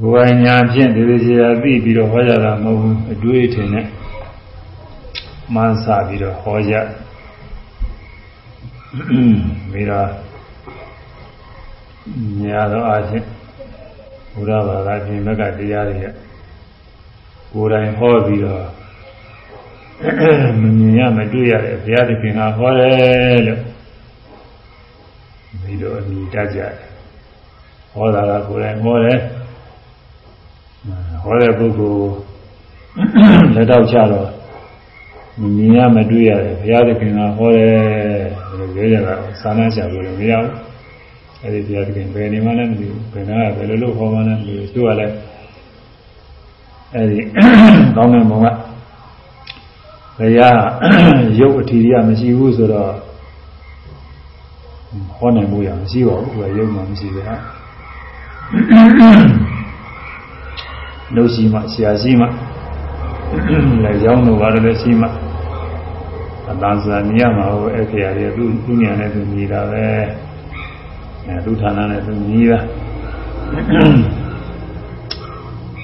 ကိုယ်ပိုင်ညာဖြင့်ဒီလိုစီရာသိပြီးတော့ဟောကြတာမဟုတ်ဘူးအတွေ့အထင်နဲ့မှန်းဆပြီးတော့ဟောကြပြီးတော့ညာတော့အချင်းဘုရားဘာသာပြင်ဘက်ကတရားတွေက ကိုယ်တိုင်ဟောပြီးတော့မမြင်ရမတွေ့ရတဲ့ဘုရားသခင်ကဟောတယ်လို့ပြီးတော့အမိတတ်ကြတယ်ဟောတာကကိုယ်တိုင်ဟောတယ်ဟောတဲ့ပုဂ္ဂိုလ်လက်တော့ချတော့မမြင်ရမတွေ့ရတယ်ဘုရားသခင်ကဟောတယ်လို့ပြောကြတာသာနာချလို့မရဘူးအဲဒီဘုရားသခင်ဘယ်နေမှလည်းမသိဘူးဘယ်နာကဘယ်လိုလုပ်ဟောမှလည်းမသိဘူးသူကလည်း အဲဒီကောင်းတဲ့ဘုံကဘုရားရုပ်အထီရမရှိဘူးဆိုတော့ဟောနိုင်မှုရမရှိပါဘူးသူကရုပ်မှမရှိဘူးဟာနှုတ်ရှိမှဆရာရှိမှလည်းရောင်းလို့ပါတယ်လည်းရှိမှအတန်စာမြင်ရမှာဟိုအခရာတွေသူသူညာနဲ့သူညီတာပဲအဲသူဌာနနဲ့သူညီတာ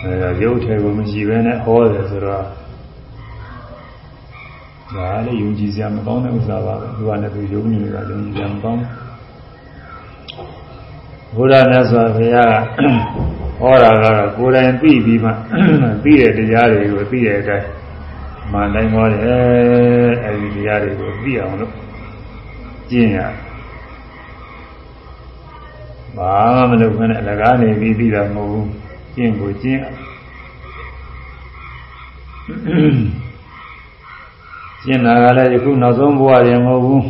အဲရုပ်ထဲကိုမရှိဘဲနဲ့ဟောတယ်ဆိုတော့ဒါလည်းယုံကြည်စရာမကောင်းတဲ့ဥစ္စာပါပဲသူကလည်းသူယုံကြည်နေတာယုံကြည်စရာမကောင်းဘုရားမြတ်စွာဘုရားဟောတာကတော့ကိုယ်တိုင်သိပြီးမှသိတဲ့တရားတွေကိုသိတဲ့အတိုင်းမှန်တိုင်းဟောတယ်အဲဒီတရားတွေကိုသိအောင်လို့ကျင့်ရဘာမှမလုပ်ခနဲ့လကားနေပြီးသိတာမဟုတ်ဘူး ကျင့်ကိုကျင့်ကျင့်တာကလည်းယခုနောက်ဆုံးဘဝရင်မဟုတ်ဘူး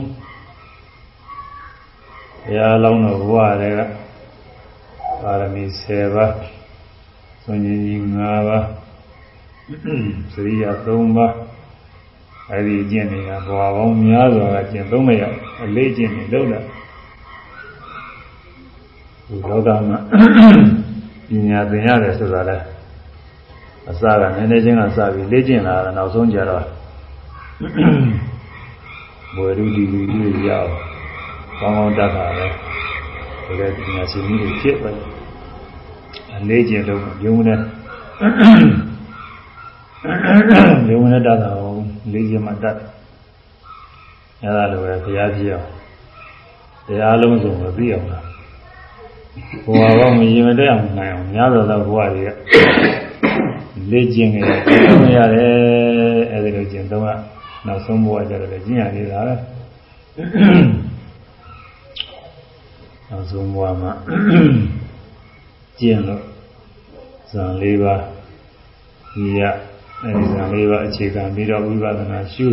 ဘုရားလောင်းတော်ဘဝတွေကပါရမီ10ပါးသွန်ကြီးကြီး5ပါးစရိယာ3ပါးအဲဒီကျင့်နေတာဘဝပေါင်းများစွာကကျင့်သုံးမရအလေးကျင့်နေလို့လားဒီလောကမှာ ပညာသင်ရတယ်ဆိုတာလဲအစကနည်းနည်းချင်းကစပြီးလေ့ကျင့်လာတာနောက်ဆုံးကြတော့ဘဝရူဒီလူကြီးရောက်ကောင်းကောင်းတတ်တာပဲဒီကပညာရှင်ကြီးတွေဖြစ်ပဲအလေးကျင့်လို့ယုံနဲ့ယုံနဲ့တတ်တာကိုလေးကျင့်မှတတ်အဲဒါလိုပဲဘုရားကြည့်အောင်တရားလုံးစုံကိုသိအောင်လား ဘဝကောမရင်မတတ်အောင်နိုင်အောင်များသောသောဘဝတွေကလေ့ကျင့်ကြတယ်မရတယ်အဲဒီလိုကျင့်တော့နောက်ဆုံးဘဝကျတော့ကျင့်ရသေးတာပဲနောက်ဆုံးဘဝမှာကျင့်လို့ဇံ၄ပါးဒီရအဲဒီဇံ၄ပါးအခြေခံပြီးတော့ဝိပဿနာရှုဥ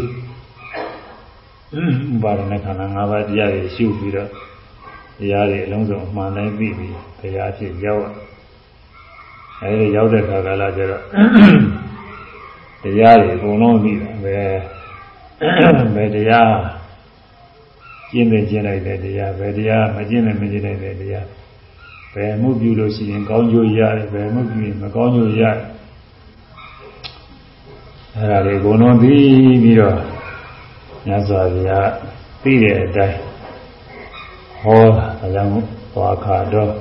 ပါဒနာခန္ဓာ၅ပါးတရားတွေရှုပြီးတော့ တရားတွေအလုံးစုံအမှန်တိုင်းသိပြီးတရားဖြစ်ရောက်အဲဒီရောက်တဲ့ခါကလာကျတော့တရားတွေအကုန်လုံးသိတာပဲဘယ်တရားကျင့်တဲ့ကျင့်လိုက်တဲ့တရားဘယ်တရားမကျင့်တဲ့မကျင့်တဲ့တရားဘယ်မှုပြုလို့ရှိရင်ကောင်းကျိုးရတယ်ဘယ်မှုပြုရင်မကောင်းကျိုးရတယ်အဲဒါတွေအကုန်လုံးသိပြီးတော့ညစွာဘုရားသိတဲ့အတိုင်း ဟောအကြောင်းသွားခါတော့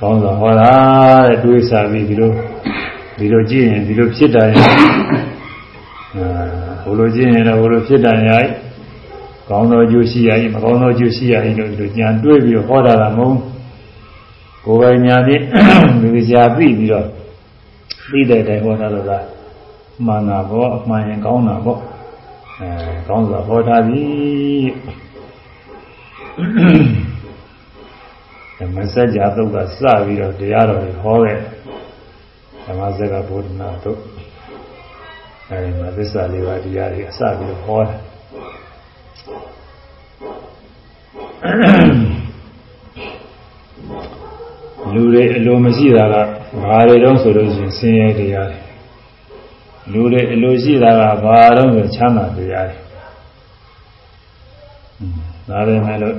ကောင်းစွာဟောတာတဲ့တွေးစားပြီးဒီလိုဒီလိုကြည့်ရင်ဒီလိုဖြစ်တာရင်အာဘိုလိုကြည့်ရင်တော့ဘိုလိုဖြစ်တာရိုက်ကောင်းသောကျိုးရှိရည်မကောင်းသောကျိုးရှိရည်လို့ဒီလိုကြံတွေးပြီးဟောတာကမဟုတ်ကိုယ်ပိုင်ညာဖြင့်ဒီကြာပြီးပြီးတော့သိတဲ့တိုင်ဟောတာလို့လားမှန်တာပေါ့အမှန်ရင်ကောင်းတာပေါ့အဲကောင်းစွာဟောထားပြီ ဓမ္မစကြာသုတ်ကစပြီးတော့တရားတော်ကိုဟောခဲ့ဓမ္မစကြာဘုဒ္ဓနာတို့အဲဒီမှာသစ္စာလေးပါးတရားတွေအစပြီးတော့ဟောတယ်လူတွေအလိုမရှိတာကဘာတွေတော့ဆိုလို့ရှိရင်ဆင်းရဲတရားတွေလူတွေအလိုရှိတာကဘာတော့ဆိုချမ်းသာတရားတွေ ဒါပဲမဲ့လို့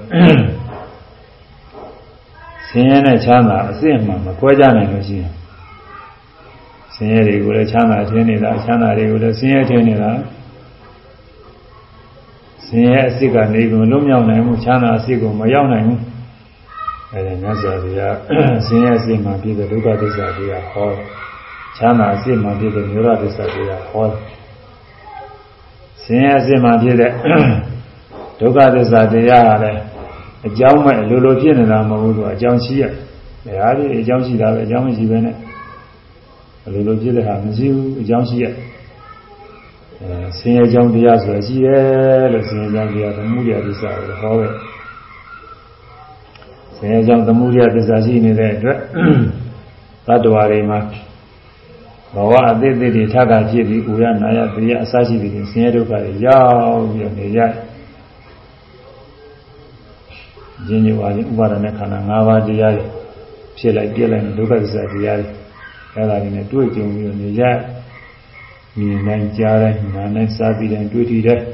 ဆင်းရဲနဲ့ချမ်းသာအစစ်အမှန်မကွဲကြနိုင်လို့ရှိရင်ဆင်းရဲတွေကိုလည်းချမ်းသာထင်းနေတာချမ်းသာတွေကိုလည်းဆင်းရဲထင်းနေတာဆင်းရဲအစစ်ကနေကုန်လွတ်မြောက်နိုင်မှုချမ်းသာအစစ်ကိုမရောက်နိုင်ဘူးအဲဒီမြတ်စွာဘုရားဆင်းရဲအစစ်မှပြည့်တဲ့ဒုက္ခသစ္စာတရားဟောချမ်းသာအစစ်မှပြည့်တဲ့နိရောဓသစ္စာတရားဟောဆင်းရဲအစစ်မှပြည့်တဲ့ ဒုက္ခသစ္စာတရားကလည်းအကြောင်းမဲ့လိုလိုဖြစ်နေတာမဟုတ်ဘူးသူအကြောင်းရှိရဒါဒီအကြောင်းရှိတာပဲအကြောင်းမရှိဘဲနဲ့လိုလိုဖြစ်တဲ့ဟာမရှိဘူးအကြောင်းရှိရအဲဆင်းရဲကြောင်းတရားဆိုရှိတယ်လို့ဆင်းရဲကြောင်းတရားသမှုရသစ္စာကိုဟောတယ်ဆင်းရဲကြောင်းသမှုရသစ္စာရှိနေတဲ့အတွက်သတ္တဝါတွေမှာဘဝအသေးသေးတွေထပ်တာဖြစ်ပြီးကိုရနာရတရားအစရှိပြီးဆင်းရဲဒုက္ခတွေရောက်ပြီးနေရတယ် ရင်းညွာခြင်းဥပါဒณะခန္ဓာ၅ပါးတရားတွေဖြစ်လိုက်ပြက်လိုက်ဒုက္ခသစ္စာတရားတွေအဲဒါတွေနဲ့တွေ့ကြုံပြီးနေရမြင်နိုင်ကြားတိုင်းနားနိုင်စားပြီးတိုင်းတွေ့ထိတိုင်း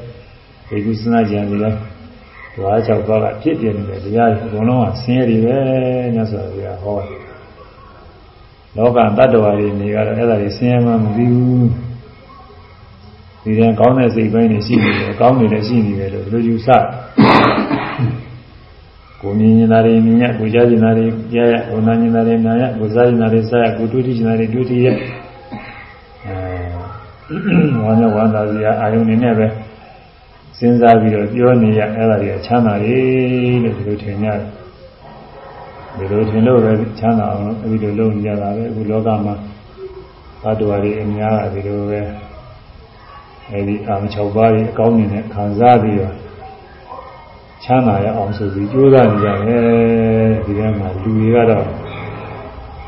ဒီကုသနာကြံပြီးတော့ဓဝါ၆ပါးကဖြစ်ပြနေတဲ့တရားတွေအကုန်လုံးကဆင်းရဲတွေပဲညဆိုရဟောတယ်လောကတ attva တွေနေကတော့အဲ့ဒါတွေဆင်းရဲမှမသိဘူးဒီတန်ကောင်းတဲ့စိတ်ပိုင်းတွေရှိနေတယ်ကောင်းနေတယ်ရှိနေတယ်လို့ဘယ်လိုယူဆ ကိုမြင်နေတာတွေမြင်ရကိုကြားနေတာတွေကြားရကိုနာနေတာတွေနာရကိုစားနေတာတွေစားရကိုတွေ့ထိနေတာတွေတွေ့ထိရအဲဝမ်းနဲ့ဝမ်းသာစရာအာယုန်နေနဲ့ပဲစဉ်းစားပြီးတော့ပြောနေရအဲ့ဒါတွေကချမ်းသာတယ်လို့ဒီလိုထင်ကြတယ်ဒီလိုထင်လို့ပဲချမ်းသာအောင်အဲ့ဒီလိုလုပ်နေကြတာပဲအခုလောကမှာသတ္တဝါတွေအများကဒီလိုပဲအဲ့ဒီအာမ6ပါးကြီးအကောင်းမြင်နဲ့ခံစားပြီးတော့ ချမ်းသာရအောင်ဆိုပြီးကြိုးစားနေကြတယ်ဒီထဲမှာလူတွေကတော့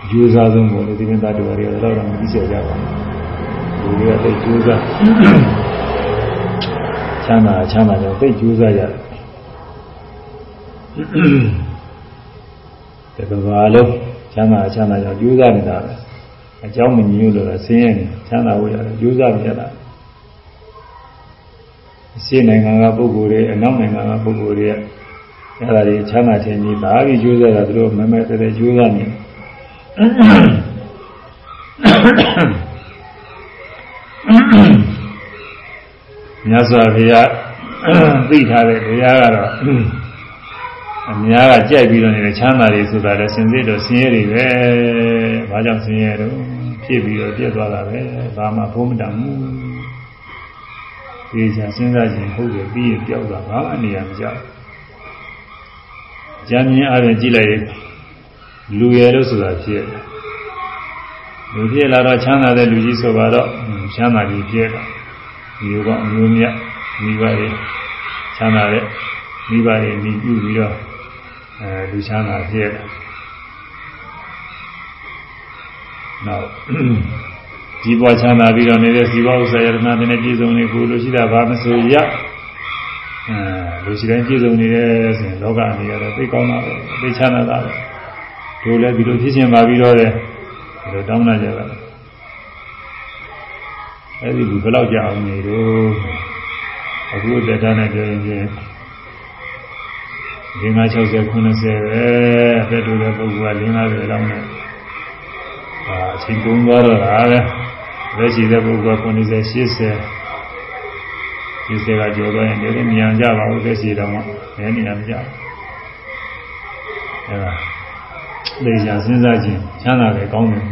ကြိုးစားဆုံးကိုဒီပြင်သတ္တဝါတွေကတော့တော့မသိကြကြပါဘူးလူတွေကသိကြိုးစားချမ်းသာချမ်းသာကြောင့်သိကြိုးစားကြတယ်တကဘာလုံးချမ်းသာချမ်းသာကြောင့်ကြိုးစားနေတာပဲအเจ้าမညီလို့လည်းဆင်းရဲနေချမ်းသာဖို့ရတယ်ကြိုးစားနေကြတာ ရှင်းနိုင်ငံကပုဂ္ဂိုလ်တွေအနောက်နိုင်ငံကပုဂ္ဂိုလ်တွေအဲ့ဒါတွေချမ်းသာခြင်းကြီးဒါပြီးကျိုးစားတာသူတို့မမဲတဲ့ကျိုးစားနေမြတ်စွာဘုရားသိထားတဲ့တရားကတော့အများကကြိုက်ပြီးတော့နေတဲ့ချမ်းသာတွေဆိုတာလည်းစင်စစ်တော့ဆင်းရဲတွေပဲ။ဘာကြောင့်ဆင်းရဲတော့ဖြစ်ပြီးတော့ပြတ်သွားတာပဲ။ဘာမှဘုံမတန်ဘူး။ ဒီချာစဉ်းစားခြင်းဟုတ်တယ်ပြီးရင်ပြောက်တာဘာမှနေရာမကျဘူး။ဉာဏ်မြင်အားဖြင့်ကြည့်လိုက်ရင်လူရယ်လို့ဆိုတာဖြစ်တယ်။လူဖြစ်လာတော့ချမ်းသာတဲ့လူကြီးဆိုတော့ချမ်းသာကြီးဖြစ်တာ။ဒီကအမျိုးမြတ်မိဘတွေချမ်းသာတဲ့မိဘတွေမိပြုပြီးတော့အဲလူချမ်းသာဖြစ်တာနောက် ဒီပေါ်ချမ်းသာပြီးတော့နေတဲ့ဇီဝဥစ္စာယရဏတွေနဲ့ပြည့်စုံနေကိုလိုရှိတာဘာမဆိုရအဲလူရှိတိုင်းပြည့်စုံနေတယ်ဆိုရင်လောကအနေနဲ့သိကောင်းတာပဲသိချမ်းသာတာပဲတို့လည်းဒီလိုဖြစ်ခြင်းပါပြီးတော့တယ်ဒီလိုတောင်းလာကြတာအဲဒီလူဘယ်လောက်ကြာအောင်နေတော့အခုတက်တာနဲ့ပြောရင်လင်း50 60 90ပဲအသက်တူတဲ့ပုဂ္ဂိုလ်ကလင်း50လောက်နဲ့အာအချိန်ကုန်သွားတော့တာပဲ လက်ရှိတဲ့ပုဂ္ဂိုလ်က90 80 80ကကျော်သွားရင်လည်းမြန်ကြပါဘူးလက်ရှိတော့မှနည်းနေရမကြဘူးအဲဒါလေချာစဉ်းစားခြင်းချမ်းသာတယ်ကောင်းတယ်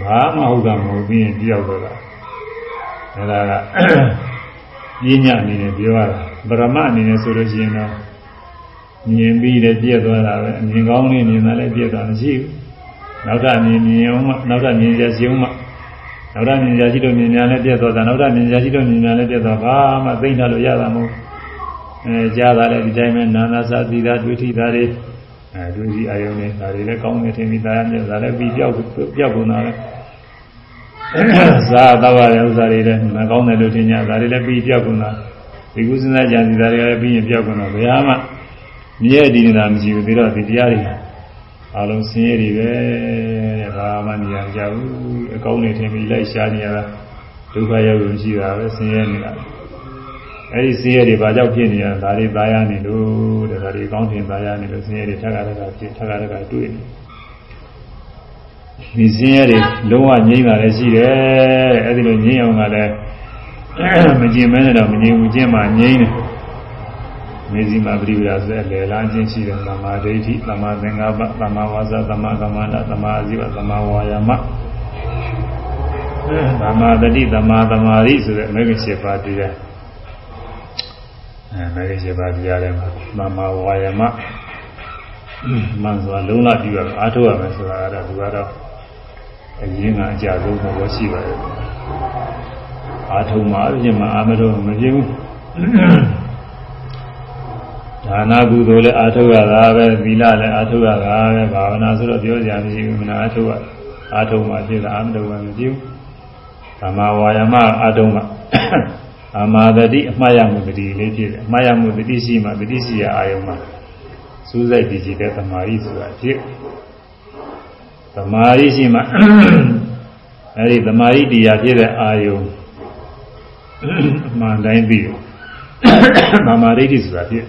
ဘာမှဟုတ်တာမဟုတ်ပြီးရင်ပြောက်တော့တာအဲဒါကပညာအနေနဲ့ပြောရတာဗရမအနေနဲ့ဆိုလို့ရှိရင်တော့မြင်ပြီးလည်းပြည့်သွားတာပဲအမြင်ကောင်းလေးမြင်တာလည်းပြည့်သွားမရှိဘူးနောက်ထပ်မြင်မြင်အောင်မှနောက်ထပ်မြင်ရစီအောင်မှ နောက်ထပ်မြင်ရရှိလို့မြင်များလည်းပြည့်သွားတာနောက်ထပ်မြင်ရရှိလို့မြင်များလည်းပြည့်သွားဘာမှသိမ့်ထားလို့ရတာမဟုတ်အဲကြားတာလည်းဒီတိုင်းပဲနာနာစာသီတာတွေ့ထိတာတွေအဲတွေ့စီအာယုံတွေဒါတွေလည်းကောင်းနေထင်ပြီးသားရမြတ်ဒါလည်းပြီးပြောက်ပြောက်ကုန်တာလည်းသာတော့ရဥစ္စာတွေလည်းမကောင်းတယ်လို့ထင်ကြဒါတွေလည်းပြီးပြောက်ကုန်တာဒီကုသနာကြံစီတာတွေလည်းပြီးရင်ပြောက်ကုန်တော့ဘယ်မှမြဲတည်နေတာမရှိဘူးပြီးတော့ဒီတရားတွေ အလုံးဆင်းရဲတွေပဲတဲ့ဘာမှနေရာမကြဘူးအကောင်းနေထင်ပြီးလိုက်ရှားနေရတာဒုက္ခရောက်လို့ရှိတာပဲဆင်းရဲနေတာအဲ့ဒီဆင်းရဲတွေဘာကြောင့်ဖြစ်နေရတာဒါတွေသားရနေလို့တဲ့ဒါတွေကောင်းထင်သားရနေလို့ဆင်းရဲတွေထက်ခါထက်ခါဖြစ်ထက်ခါထက်ခါတွေ့နေဒီဆင်းရဲတွေလုံးဝငြိမ်းတာလည်းရှိတယ်အဲ့ဒီလိုငြိမ်းအောင်ကလည်းမကျင်မဲနဲ့တော့မငြိမ်းဘူးကျင့်မှငြိမ်းတယ် မေဇိမာပရိပဒါဆိုတဲ့လေလာခြင်းရှိတဲ့သမာဓိဋ္ဌိသမာသင်္ကပ္ပသမာဝါစာသမာကမ္မန္တသမာအာဇီဝသမာဝါယာမသမာတတိသမာသမာဓိဆိုတဲ့မေဂရှိပါတရားအဲမေဂရှိပါတရားထဲမှာသမာဝါယာမမှန်စွာလုံးလပြီးတော့အားထုတ်ရမယ်ဆိုတာကတော့ဒီကတော့အရင်ကအကြဆုံးဘောရှိပါတယ်အားထုတ်မှအပြင်မှာအာမထုတ်မဖြစ်ဘူး ဒါနာကုသိုလ်လည်းအားထုတ်ရတာပဲသီလလည်းအားထုတ်ရတာပဲဘာဝနာဆိုတော့ပြောကြမရှိဘူးမနာအားထုတ်ရအားထုတ်မှဖြစ်တာအာမထုတ်မှမဖြစ်ဘူးသမာဝါယမအားထုတ်မှအမာတတိအမှားရမှုတတိလေးဖြစ်တယ်အမှားရမှုတတိရှိမှတတိရှိရအာယုံမှာစူးစိုက်ပြီးကြည့်တဲ့သမာဓိဆိုတာဖြစ်သမာဓိရှိမှအဲဒီသမာဓိတရားဖြစ်တဲ့အာယုံအမှန်တိုင်းပြီးသမာဓိဆိုတာဖြစ်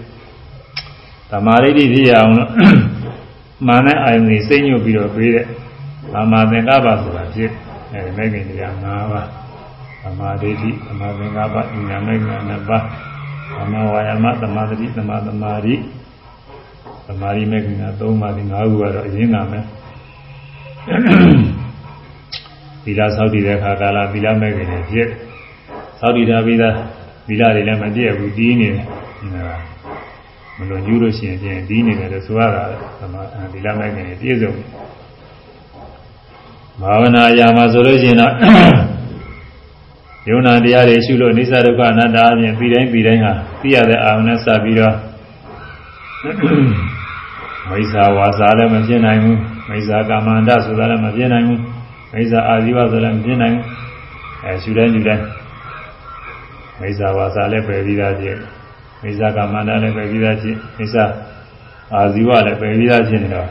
သမာဓိဖြစ်ရအောင်လို့မာနဲ့အာယုံကြီးစိတ်ညွတ်ပြီးတော့ပြေးတဲ့သမာသင်္ကပ္ပဆိုတာဖြစ်အဲဒီမဲ့ခင်တရား၅ပါးသမာဓိသမာသင်္ကပ္ပဉာဏ်မဲ့ဉာဏ်၅ပါးသမာဝါယမသမာဓိသမာသမာဓိသမာဓိမဲ့ခင်က၃ပါးဒီ၅ခုကတော့အရင်းကမယ်သီလဆောက်တည်တဲ့အခါကာလသီလမဲ့ခင်နဲ့ဖြစ်ဆောက်တည်တာပြီးသားသီလတွေလည်းမပြည့်ဘူးတီးနေတယ် မလွန်ကျူးလို့ရှိရင်ဖြင့်တီးနေတယ်လို့ဆိုရတာသမာသီလမဲ့ခင်နဲ့ပြည့်စုံဘာဝနာအရာမှာဆိုလို့ရှိရင်တော့ယုံနာတရားတွေရှုလို့အိသဒုက္ခအနတ္တအပြင်ပြီးတိုင်းပြီးတိုင်းဟာသိရတဲ့အာရုံနဲ့စပြီးတော့မိစ္ဆာဝါစာလည်းမဖြစ်နိုင်ဘူးမိစ္ဆာကာမန္တဆိုတာလည်းမဖြစ်နိုင်ဘူးမိစ္ဆာအာဇီဝဆိုတာလည်းမဖြစ်နိုင်ဘူးအဲရှုတိုင်းရှုတိုင်းမိစ္ဆာဝါစာလည်းပယ်ပြီးသားဖြစ် မိစ္ဆာကာမန္တလည်းပယ်ပြီးသားဖြစ်မိစ္ဆာအာဇီဝလည်းပယ်ပြီးသားဖြစ်နေတော့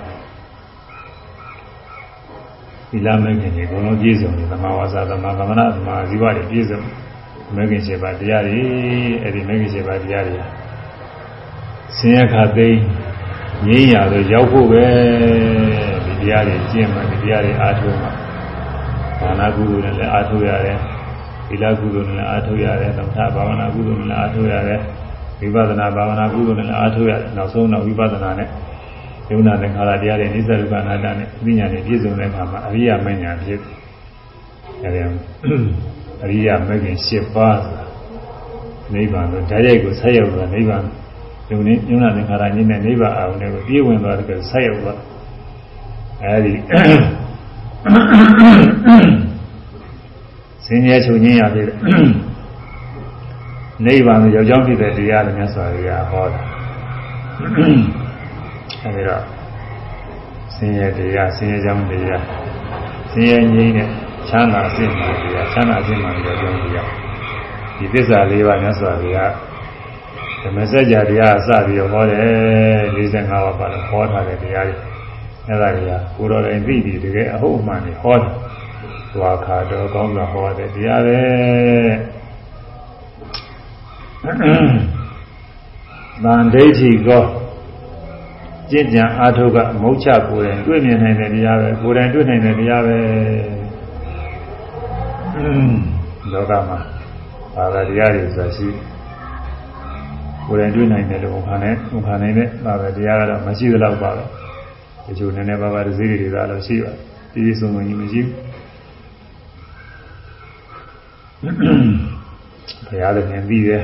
သီလမဲ့ခင်တွေအကုန်လုံးပြည့်စုံတယ်သမာဝါစာသမာကမ္မနာသမာဇီဝတွေပြည့်စုံမဲ့ခင်7ပါးတရားတွေအဲ့ဒီမဲ့ခင်7ပါးတရားတွေဆင်းရဲခါသိငြိမ်းရတော့ရောက်ဖို့ပဲဒီတရားတွေကျင့်မှဒီတရားတွေအားထုတ်မှဘာနာကုသိုလ်နဲ့လည်းအားထုတ်ရတယ်သီလကုသိုလ်နဲ့လည်းအားထုတ်ရတယ်သမထဘာဝနာကုသိုလ်နဲ့လည်းအားထုတ်ရတယ် ဝိပဿနာဘာဝနာကုသိုလ်နဲ့လည်းအားထုတ်ရတယ်နောက်ဆုံးတော့ဝိပဿနာနဲ့ယုံနာသင်္ခါရတရားတွေနိစ္စဒုက္ခအနတ္တနဲ့အညာနဲ့ပြည့်စုံတဲ့အခါမှာအရိယာမညာဖြစ်အဲဒီအရိယာမဂ်ခင်၈ပါးနိဗ္ဗာန်ကိုဓာတ်ရိုက်ကိုဆက်ရောက်တာနိဗ္ဗာန်ယုံနေယုံနာသင်္ခါရကြီးနဲ့နိဗ္ဗာန်အောင်နဲ့ကိုပြည့်ဝင်သွားတဲ့ဆက်ရောက်သွားအဲဒီစင်ရဲ့ချုပ်ငင်းရဖြစ်တဲ့ နိဗ္ဗာန်ကိုရောက်ကြောင်းဖြစ်တဲ့တရားတွေမြတ်စွာဘုရားဟောတာအဲဒီတော့ဆင်းရဲတရားဆင်းရဲကြောင်းတရားဆင်းရဲငြိမ်းတဲ့ချမ်းသာအစစ်မှတရားချမ်းသာအစစ်မှတရားကြောင်းတရားဒီသစ္စာလေးပါးမြတ်စွာဘုရားဓမ္မစကြာတရားအစပြီးတော့ဟောတယ်45ပါးပါလို့ဟောထားတဲ့တရားတွေအဲဒါတွေကကိုတော်တိုင်သိပြီးတကယ်အဟုတ်အမှန်တွေဟောတယ်သွားခါတော့ကောင်းစွာဟောတဲ့တရားပဲ သံဒိဋ္ဌိကောကျင့်ကြံအားထုတ်ကမုတ်ချကိုယ်တိုင်တွေ့မြင်နိုင်တဲ့တရားပဲကိုယ်တိုင်တွေ့နိုင်တဲ့တရားပဲလောကမှာဘာသာတရားတွေဆိုတာရှိကိုယ်တိုင်တွေ့နိုင်တယ်လို့ခံနေခံနိုင်တဲ့ဘာသာတရားကတော့မရှိသလောက်ပါတော့ဒီလိုနည်းနည်းပါးပါးသိတွေသာလို့ရှိပါဒီဒီဆုံးဆုံးကြီးမရှိဘူးဘုရားသခင်ပြီးတယ်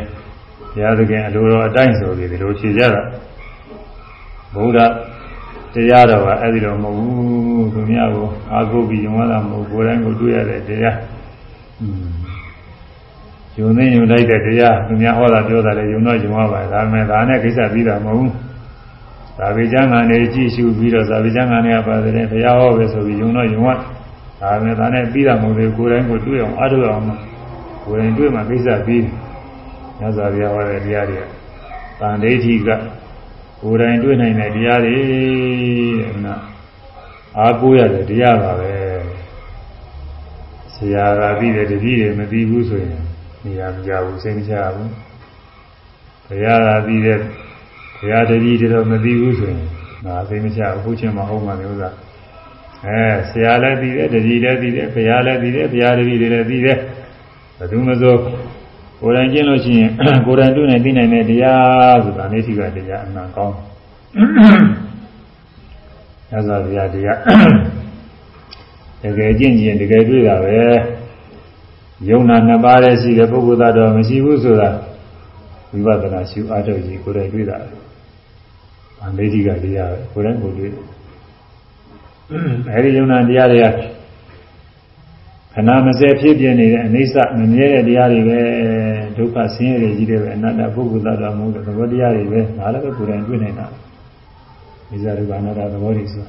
ဘုရားသခင်အလိုတော်အတိုင်းဆိုပြီးဒီလိုဖြေကြတာဘုရားတရားတော်ကအဲ့ဒီတော့မဟုတ်ဘူးသူများကိုအာဟုပြီးယုံရတာမဟုတ်ကိုယ်တိုင်ကိုတွေ့ရတဲ့တရားယုံနေယုံလိုက်တဲ့တရားသူများဟောတာပြောတာလည်းယုံတော့ယုံရပါဒါပေမဲ့ဒါနဲ့ကိစ္စပြီးတာမဟုတ်ဘူးသာဝေကျမ်းကနေကြည့်ရှုပြီးတော့သာဝေကျမ်းကနေကပါတယ်ဘုရားဟောပဲဆိုပြီးယုံတော့ယုံရဒါပေမဲ့ဒါနဲ့ပြီးတာမဟုတ်ဘူးကိုယ်တိုင်ကိုတွေ့အောင်အားထုတ်အောင်ကိုယ်တိုင်တွေ့မှကိစ္စပြီး ညဇာဘုရားဟောတဲ့တရားတွေတန်ဒိဋ္ဌိကကိုယ်တိုင်တွေ့နိုင်တဲ့တရားတွေတဲ့နာအားကိုးရတဲ့တရားပါပဲဆရာကပြီးတဲ့တတိတွေမပြီးဘူးဆိုရင်နေရာမကြဘူးစိတ်မချဘူးဘုရားကပြီးတဲ့ဘုရားတတိတွေတော့မပြီးဘူးဆိုရင်ငါစိတ်မချဘူးဟုတ်ချင်းမဟုတ်မှမျိုးသားအဲဆရာလည်းပြီးတယ်တတိလည်းပြီးတယ်ဘုရားလည်းပြီးတယ်ဘုရားတတိတွေလည်းပြီးတယ်ဘယ်သူမစိုး ကိုယ်တိုင်ကျင့်လို့ရှိရင်ကိုယ်တိုင်တွေ့နေသိနိုင်တဲ့တရားဆိုတာနေတိကတရားအမှန်ကောင်းရသော်တရားတရားတကယ်ကျင့်ကြင်တကယ်တွေ့တာပဲယုံနာနှစ်ပါးလည်းရှိတယ်ပုဂ္ဂိုလ်သားတော်မရှိဘူးဆိုတာဝိပဿနာရှုအားထုတ်ကြည့်ကိုယ်တိုင်တွေ့တာ။အမေဒီကတရားပဲကိုယ်တိုင်ကိုယ်တွေ့တယ်။အဲဒီယုံနာတရားတွေက ခဏမစဲဖြစ်ပြနေတဲ့အနိစ္စမမြဲတဲ့တရားတွေပဲဒုက္ခဆင်းရဲတွေကြီးတယ်ပဲအနတ္တပုဂ္ဂိုလ်သတ္တမဟုတ်တဲ့သဘောတရားတွေပဲငါလည်းပဲကိုယ်တိုင်တွေ့နေတာမိစ္ဆာဒုက္ခအနတ္တသဘောတွေဆို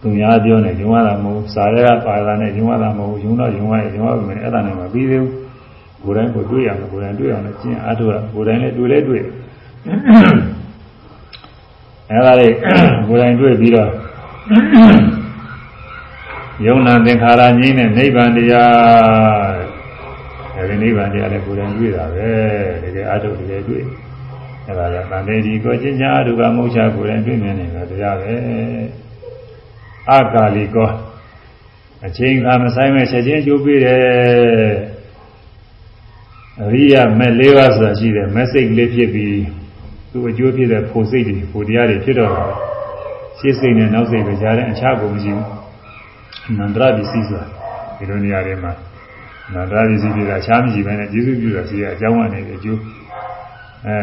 သူများပြောနေယုံရတာမဟုတ်စာရဲကပါတာနဲ့ယုံရတာမဟုတ်ယုံတော့ယုံရယုံရမယ်အဲ့ဒါနဲ့မပြီးသေးဘူးကိုယ်တိုင်ကိုတွေ့ရမယ်ကိုယ်တိုင်တွေ့အောင်လည်းကျင့်အားထုတ်ရကိုယ်တိုင်လည်းတွေ့လဲတွေ့အဲ့ဒါလေးကိုယ်တိုင်တွေ့ပြီးတော့ ယုံနာသင်္ခါရငြိမ်းတဲ့နိဗ္ဗာန်တရားအဲဒီနိဗ္ဗာန်တရားလည်းကိုယ်တိုင်တွေ့တာပဲတကယ်အထုတကယ်တွေ့အဲဒါကတန်တေဒီကိုကျင့်ကြအထုကမုတ်ချကိုယ်တိုင်တွေ့မြင်နေတာတရားပဲအကာလီကောအချိန်ခါမဆိုင်မဲ့ချက်ချင်းကျိုးပေးတယ်အရိယာမဲ့၄ပါးဆိုတာရှိတယ်မက်စိတ်လေးဖြစ်ပြီးသူ့အကျိုးဖြစ်တဲ့ဖို့စိတ်တွေဖို့တရားတွေဖြစ်တော့တာရှင်းစိတ်နဲ့နောက်စိတ်ပဲကြားတဲ့အခြားကုန်မရှိဘူး နန္ဒရာပစ္စည်းဆိုတာဒီလိုနေရာတွေမှာနန္ဒရာပစ္စည်းတွေကရှားမရှိဘဲနဲ့ကျေစုပြုတာစီကအကြောင်းကနေအကျိုးအဲ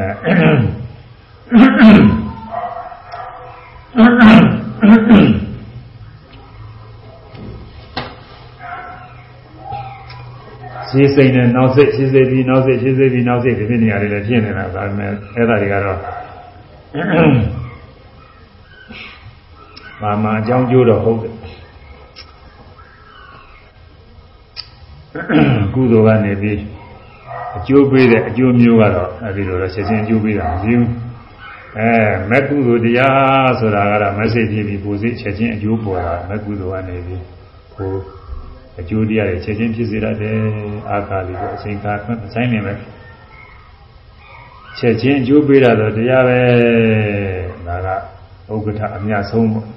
ရှင်းစိတ်နဲ့နောက်စိတ်ရှင်းစိတ်ပြီးနောက်စိတ်ရှင်းစိတ်ပြီးနောက်စိတ်ဒီဖြစ်နေရတယ်လည်းဖြစ်နေတာဒါပေမဲ့အဲ့ဒါတွေကတော့မာမအကြောင်းကျိုးတော့ဟုတ်တယ် ကုသိုလ်ကနေပြီးအကျိုးပေးတဲ့အကျိုးမျိုးကတော့အဲဒီလိုတော့ချက်ချင်းအကျိုးပေးတာမရှိဘူးအဲမက်ကုသိုလ်တရားဆိုတာကတော့မက်ဆေ့ဖြစ်ပြီးပူစိချက်ချင်းအကျိုးပေါ်တာမက်ကုသိုလ်ကနေပြီးကိုအကျိုးတရားတွေချက်ချင်းဖြစ်စေတတ်တယ်အာကာလီကိုအချိန်ကာခွင့်ဆိုင်နေမယ်ချက်ချင်းအကျိုးပေးတာတော့တရားပဲဒါကဥက္ကဋ္ဌအများဆုံးပေါ့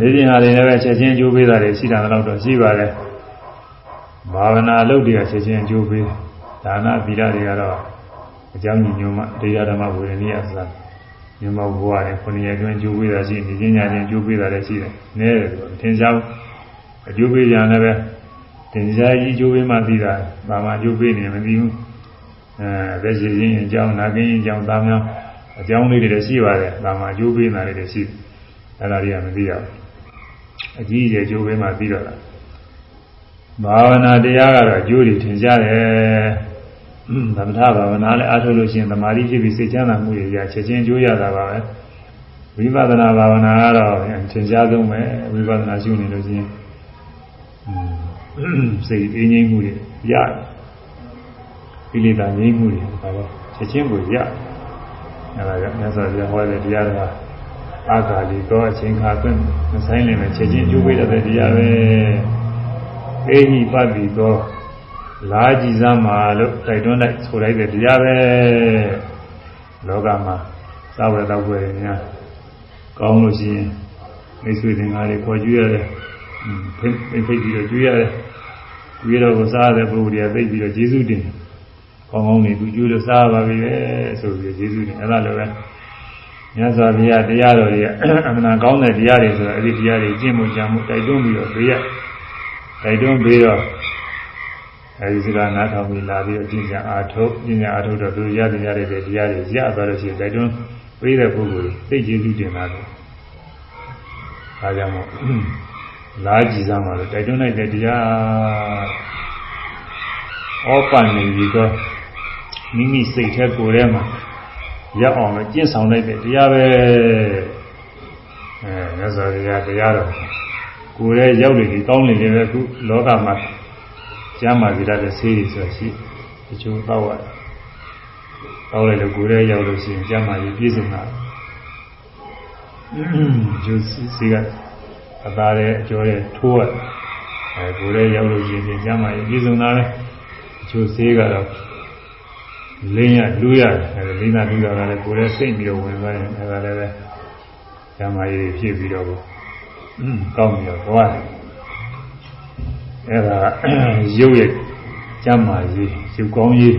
နေပြင်ဟာတွေလည်းပဲချက်ချင်းအကျိုးပေးတာတွေရှိတာတော့တော့ရှိပါတယ် ဘာဝနာလုပ်တွေကချက်ချင်းအကျိုးပေးဒါနသီလတွေကတော့အကြောင်းညွှန်မှတရားဓမ္မဝေဒနိယဆိုတာညမဘဝနဲ့ခုနှစ်ရက်တွင်အကျိုးပေးတာရှိနေချင်းညာချင်းအကျိုးပေးတာလည်းရှိတယ်နည်းတယ်သူထင်ရှားအကျိုးပေးကြလည်းပဲသင်္ကြန်ကြီးအကျိုးပေးမှသိတာဘာမှအကျိုးပေးနေမသိဘူးအဲသက်ရှိခြင်းအကြောင်းနာကင်းအကြောင်းသားများအကြောင်းလေးတွေလည်းရှိပါတယ်ဘာမှအကျိုးပေးတာလည်းရှိတယ်အဲ့ဒါတွေကမသိရဘူးအကြီးအကျယ်ကြိုးပေးမှသိတော့တာ ဘာဝနာတရားကတော့အကျိုးတွေထင်ရှားတယ်သမထဘာဝနာလည်းအားထုတ်လို့ရှိရင်သမာဓိဖြစ်ပြီးစိတ်ချမ်းသာမှုတွေရချက်ချင်းကျိုးရတာပါပဲဝိပဿနာဘာဝနာကတော့ထင်ရှားဆုံးပဲဝိပဿနာရှုနေလို့ရှိရင်စိတ်အင်းငြိမ်းမှုတွေရတယ်ကိလေသာငြိမ်းမှုတွေဒါပဲချက်ချင်းကိုရအဲ့ဒါကမြတ်စွာဘုရားဟောတဲ့တရားတော်အာဂါလီတော့အချိန်ခါသွင်းမဆိုင်နိုင်မဲ့ချက်ချင်းကျိုးပေးတဲ့တရားပဲ အေဟိပတ္တိတော့လာကြည်စမ်းမှာလို့တိုက်တွန်းလိုက်ဆိုလိုက်တဲ့တရားပဲလောကမှာသာဝတ္တဝေများကောင်းလို့ရှိရင်မိတ်ဆွေတင်ကားတွေပေါ်ကျွေးရတယ်ဖိတ်ဖိတ်ပြီးတော့ကျွေးရတယ်ကျွေးတော့ကိုစားတဲ့ပုဂ္ဂိုလ်တွေကသိပြီးတော့ကျေးဇူးတင်ကောင်းကောင်းနေသူကျွေးလို့စားပါပြီပဲဆိုပြီးကျေးဇူးတင်အဲ့ဒါလိုပဲမြတ်စွာဘုရားတရားတော်တွေအမှန်ကောင်းတဲ့တရားတွေဆိုတော့အဲ့ဒီတရားတွေကျင့်မှုကြံမှုတိုက်တွန်းပြီးတော့ဘေးရတို က်တွန်းပြီးတော့အဲဒီစကားနားထောင်ပြီးလာပြီးတော့ကျင့်ကြံအားထုတ်ကျင့်ကြံအားထုတ်တော့သူရတဲ့ရတဲ့တရားတွေရသွားလို့ရှိရင်တိုက်တွန်းပေးတဲ့ပုဂ္ဂိုလ်သိကျေစုတင်လာတယ်။ဒါကြောင့်မို့လာကြည့်စမ်းပါလို့တိုက်တွန်းလိုက်တဲ့တရားဩပန်နေပြီးတော့မိမိစိတ်ထဲကိုယ်ထဲမှာရောက်အောင်ကျင့်ဆောင်လိုက်တဲ့တရားပဲအဲမြတ်စွာဘုရားတရားတော် ကိုယ်ရဲ့ရောက်နေပြီကောင်းနေတယ်ပဲခုလောကမှာကျမ်းမာကြတဲ့ဆေးတွေဆိုရှိတချို့တော့ရတယ်တောက်လိုက်လို့ကိုယ်ရဲ့ရောက်လို့ရှိရင်ကျမ်းမာရေးပြည့်စုံတာကျိုးစီကအသားရဲ့အကျော်ရဲ့ထိုးရအဲကိုယ်ရဲ့ရောက်လို့ရှိရင်ကျမ်းမာရေးပြည့်စုံတာလေကျိုးဆေးကတော့လင်းရလူရတယ်အဲလိမ့်တာလူရတာလည်းကိုယ်လည်းစိတ်ပြီးတော့ဝင်သွားရင်အဲဒါလည်းပဲဇာမရေးဖြစ်ပြီးတော့ ကောင်းပြီးတော့သွားတယ်အဲ့ဒါရုပ်ရဲ့ကျမ်းမာရေးရုပ်ကောင်းရေး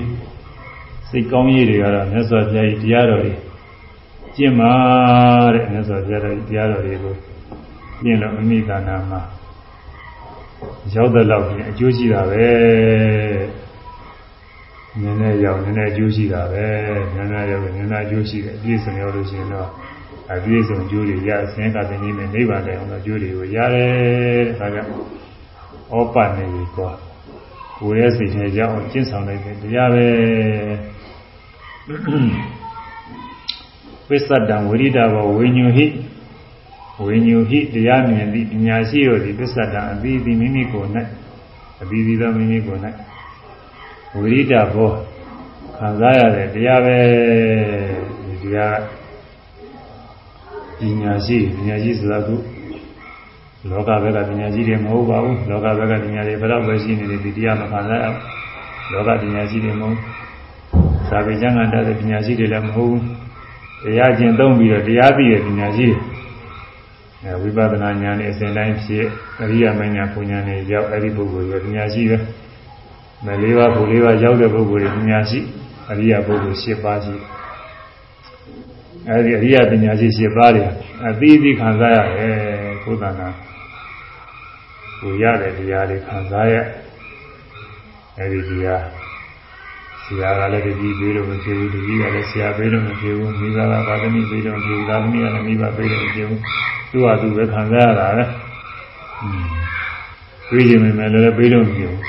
စိတ်ကောင်းရေးတွေကတော့မြတ်စွာဘုရားကြီးတရားတော်တွေကျင့်ပါတဲ့မြတ်စွာဘုရားတရားတော်တွေကိုကျင့်လို့အမိကနာမှာရောက်တဲ့လောက်ပြင်အကျိုးရှိတာပဲနည်းနည်းရောက်နည်းနည်းအကျိုးရှိတာပဲနည်းနည်းရောက်နည်းနည်းအကျိုးရှိတယ်အပြည့်စုံရောက်လို့ရှိရင်တော့ အပြည့်စုံအကျိုးတွေရအစင်းကသိင်းနဲ့နိဗ္ဗာန်တိုင်အောင်အကျိုးတွေကိုရတယ်တဲ့ဒါကြောင့်ဩပနေပြီကွာကိုယ်ရဲ့စိတ်ထဲကြောင်းကျင့်ဆောင်လိုက်တဲ့တရားပဲပစ္စတံဝိရိဒဘောဝိညုဟိဝိညုဟိတရားမြင်သည့်ပညာရှိတို့သည်ပစ္စတံအပြီးသည်မိမိကိုယ်၌အပြီးသည်သောမိမိကိုယ်၌ဝိရိဒဘောခံစားရတဲ့တရားပဲဒီတရား ပညာရှိပညာရှိဆိုတာကလောကဘက်ကပညာရှိတွေမဟုတ်ပါဘူးလောကဘက်ကပညာတွေဘယ်တော့ပဲရှိနေတယ်ဒီတရားမခံစားရလောကပညာရှိတွေမဟုတ်သာဝေကျမ်းဂန်တဲ့ပညာရှိတွေလည်းမဟုတ်ဘူးတရားကျင့်သုံးပြီးတော့တရားသိတဲ့ပညာရှိတွေအဲဝိပဿနာဉာဏ်နဲ့အစဉ်တိုင်းဖြစ်အရိယာမဉာဏ်ပူဉာဏ်နဲ့ရောက်အဲ့ဒီပုဂ္ဂိုလ်ရဲ့ပညာရှိပဲမလေးပါးဘုလေးပါးရောက်တဲ့ပုဂ္ဂိုလ်ရဲ့ပညာရှိအရိယာပုဂ္ဂိုလ်၈ပါးရှိ အဲဒီအရိယာပညာရှိ၈ပါးတွေအသီးသီးခံစားရတယ်ကိုယ်တဏ္ဍာကိုရတဲ့တရားတွေခံစားရအဲဒီတရားဆရာကလည်းတတိပေးလို့မဖြစ်ဘူးတတိကလည်းဆရာပေးလို့မဖြစ်ဘူးမိဘကသာသမီပေးလို့မဖြစ်ဘူးသာသမီကလည်းမိဘပေးလို့မဖြစ်ဘူးသူ့ဟာသူပဲခံစားရတာပဲတွေးကြည့်မယ်လည်းပေးလို့မဖြစ်ဘူး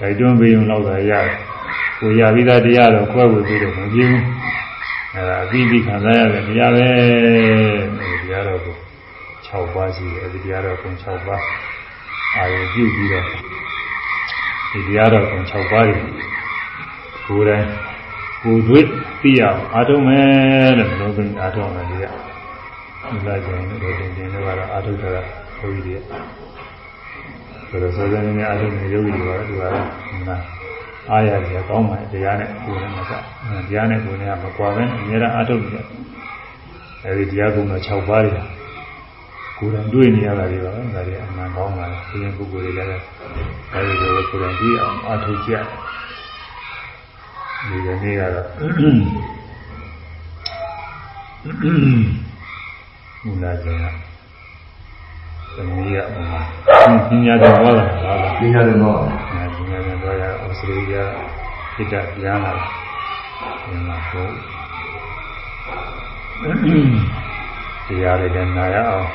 တိုက်တွန်းပေးရင်တော့သာရတယ်ကိုရပြီးသားတရားတော့ခွဲဝေပေးလို့မဖြစ်ဘူး အဲဒါအပြီးပြီးခံစားရတယ်တရားပဲတရားတော့ကို6ပါးရှိတယ်အဲဒီတရားတော်ကုန်6ပါးအာရုံပြုပြီးတော့ဒီတရားတော်ကုန်6ပါးတွေကိုယ်တိုင်ကိုယ်တွေ့သိအောင်အားထုတ်မယ်လို့ပြောပြီးအားထုတ်မယ်ဒီကဒီလိုက်ကြရင်တော့တင်တင်တော့အားထုတ်တာဘုရားကြီးဆိုတော့စောစောနေနေအားထုတ်နေယောဂီတွေကတော့ဒီကတော့နာ အားရတယ်ကောင်းပါတရားနဲ့ကိုယ်နဲ့မကတရားနဲ့ကိုယ်နဲ့ကမကွာပဲအများအားထုတ်နေတယ်အဲဒီတရားကုံတော်6ပါးတွေကိုယ်တိုင်တွေ့နေရတာတွေပါပဲဒါတွေအမှန်ကောင်းပါလေဒီရင်ပုဂ္ဂိုလ်တွေလည်းအဲဒီလိုကိုယ်တိုင်တွေ့အောင်အားထုတ်ကြဒီကနေ့ကတော့မူလာကျင်က သမီးရအမှန်ပညာတော်ဟောတာဟာလားပညာတော်တော့ပညာတော်ရဩစတြေးလျဖြစ်တဲ့ပြန်လာဒီမှာဟုတ်တရားတွေလည်းနာရအောင်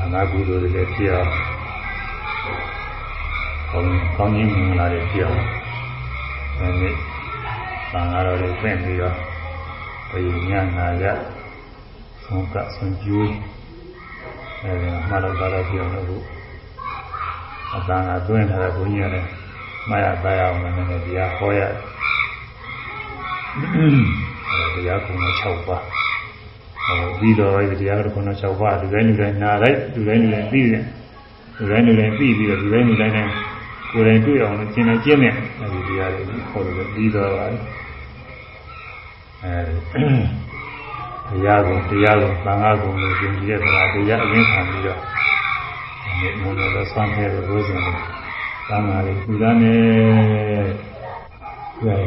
အနာကုသိုလ်တွေလည်းဖြစ်အောင်ကောင်းကောင်းကြီးမင်္ဂလာတွေဖြစ်အောင်ဒီနေ့သံဃာတော်တွေပြင်ပြီးတော့ဘယညနာရ ဆုံးကဆုံးကျိုးအဲဒီမှာတော့တော့ပြောင်းလို့အတန်ကတွင်းထားတဲ့ဘုန်းကြီးရတယ်မှားရပါရအောင်လည်းနည်းနည်းတရားဟောရတယ်အဲတရားကုံ6ပါးဟောပြီးတော့ဒီတရားကုံ6ပါးဒီတိုင်းဒီတိုင်းနာလိုက်ဒီတိုင်းဒီတိုင်းပြီးတယ်ဒီတိုင်းဒီတိုင်းပြီးပြီးတော့ဒီတိုင်းဒီတိုင်းနဲ့ကိုယ်တိုင်တွေ့အောင်လို့ကျင်နေကျင့်နေအဲဒီတရားတွေဟောလို့ပြီးတော့ပါတယ်အဲဒီ တရားကုံတရားကုံသံဃာကုံလို့ရှင်ကြီးရဲ့တရားတရားအရင်ခံပြီးတော့ဒီမုန်းတော်ဆွမ်းခဲ့တဲ့ဘုရားရှင်သံဃာတွေကုသနေကြတယ်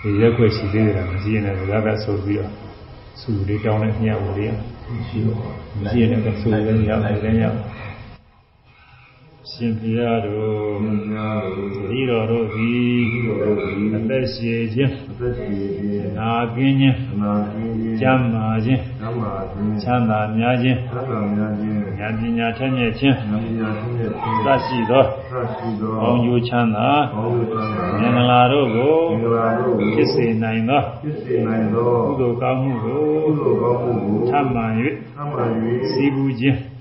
ဒီရက်ွက်ရှိသေးတယ်မရှိရင်လည်းဒါကဆိုပြီးတော့ဆူလေးတောင်းတဲ့ညဝလေးရှိတော့မရှိရင်လည်းဆူလေးညဝလေးညရှ င်ဘုရားတို့ဤတော်တို့သည်အသက်ရှိခြင်းအသက်ကြီးခြင်းနာကင်းခြင်းအနာကြီးခြင်းကျမ်းမာခြင်းဓမ္မာခြင်းချမ်းသာများခြင်းသက္ကများခြင်းဉာဏ်ပညာထက်မြက်ခြင်းဉာဏ်ပညာရှိတဲ့ခြင်းသရှိသောသရှိသောကောင်းကျိုးချမ်းသာဘောဓိသံဃာမင်္ဂလာတို့ကိုမင်္ဂလာတို့ကိုဖြစ်စေနိုင်သောဖြစ်စေနိုင်သောကုသိုလ်ကောင်းမှုကိုကုသိုလ်ကောင်းမှုကိုထပ်မှန်သမ်းပါ၍၍စီးပူးခြင်းစီရင်ခြင်း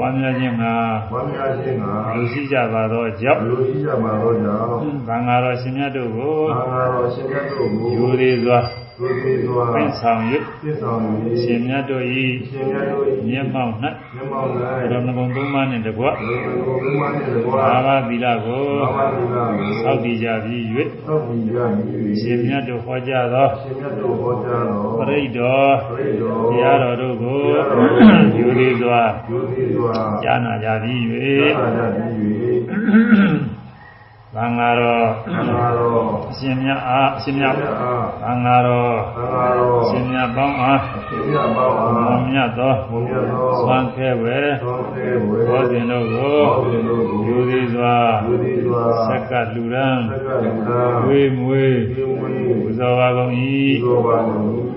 ဝါများခြင်းကဝမ်းများခြင်းကလူရှိကြပါသောကြောင့်လူရှိကြမှာတော့ကြောင့်သံဃာတော်ရှင်မြတ်တို့ကိုဘာသာတော်ရှင်မြတ်တို့ကိုယူသေးစွာသူသေးစွာပင့်ဆောင်၍ပြည့်ဆောင်၍ရှင်မြတ်တို့၏ရှင်မြတ်တို့၏မျက်မှောက်၌ မျက်မှောက်၌ရမဂုံသုံးပါးနှင့်တကွဘုရားကိုဘုရားနှင့်တကွာဘာဝသီလကိုဘာဝတိလာကိုသောက်တည်ကြပြီး၍သောက်တည်ကြပြီးရှင်မြတ်တို့ဟောကြားသောရှင်မြတ်တို့ဟောကြားတော်ပရိတ်တော်ပရိတော်တရားတော်တို့ကိုယူသေးစွာယုတိစွာကြားနာကြပြီး သာ၍ကြပြီး၍သံဃာတော်သံဃာတော်အရှင်မြတ်အားအရှင်မြတ်မြတ်အားသံဃာတော်သံဃာတော်အရှင်မြတ်ပေါင်းအားရှင်မြတ်ပေါင်းအားမောမြတ်သောဘုရားတော်သွမ်းခဲဝဲသောသေဝေဘောဇင်တို့ကိုဘောဇင်တို့ကိုယူသေးစွာယုတိစွာဆက်ကလူရန်သက္ကလူသာဝေမွေဒီဝေပူဇော်ပါကုန်ဒီ၏လိုပါလို့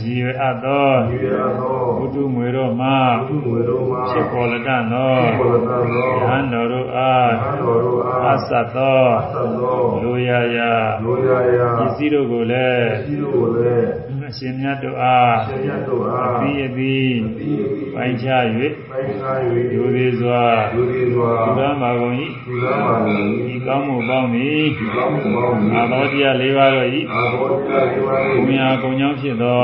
ရည်ရွယ်အပ်သောဒီရသောဘုဒ္ဓမွေတို့မှသူ့ဝေတော်မှာဖြစ်ပေါ်လက်တန်သောဘောလသာသောယဟန်တော်တို့အားသံတော်တို့အားအဆတ်သောသတ်သောလူရရာလိုရာရာပစ္စည်းတို့ကိုလည်းရှိတို့ကိုလည်းအရှင်မြတ်တို့အားရှင်မြတ်တို့အားအပြီးအပြီးဒီအ ပြီးပိုင်းခြား၍ပိုင်းခြားယူသေးစွာ၍လူတွေစွာဘုရားမာကုန်၏လူသားပါလေဤကောင်းမှုပေါင်းသည်ဒီကောင်းမှုပေါင်းသည်အာသောတရား၄ပါးတို့၏အာဘောတရားဒီဝါဘုကိုရားကုံကြောင့်ဖြစ်သော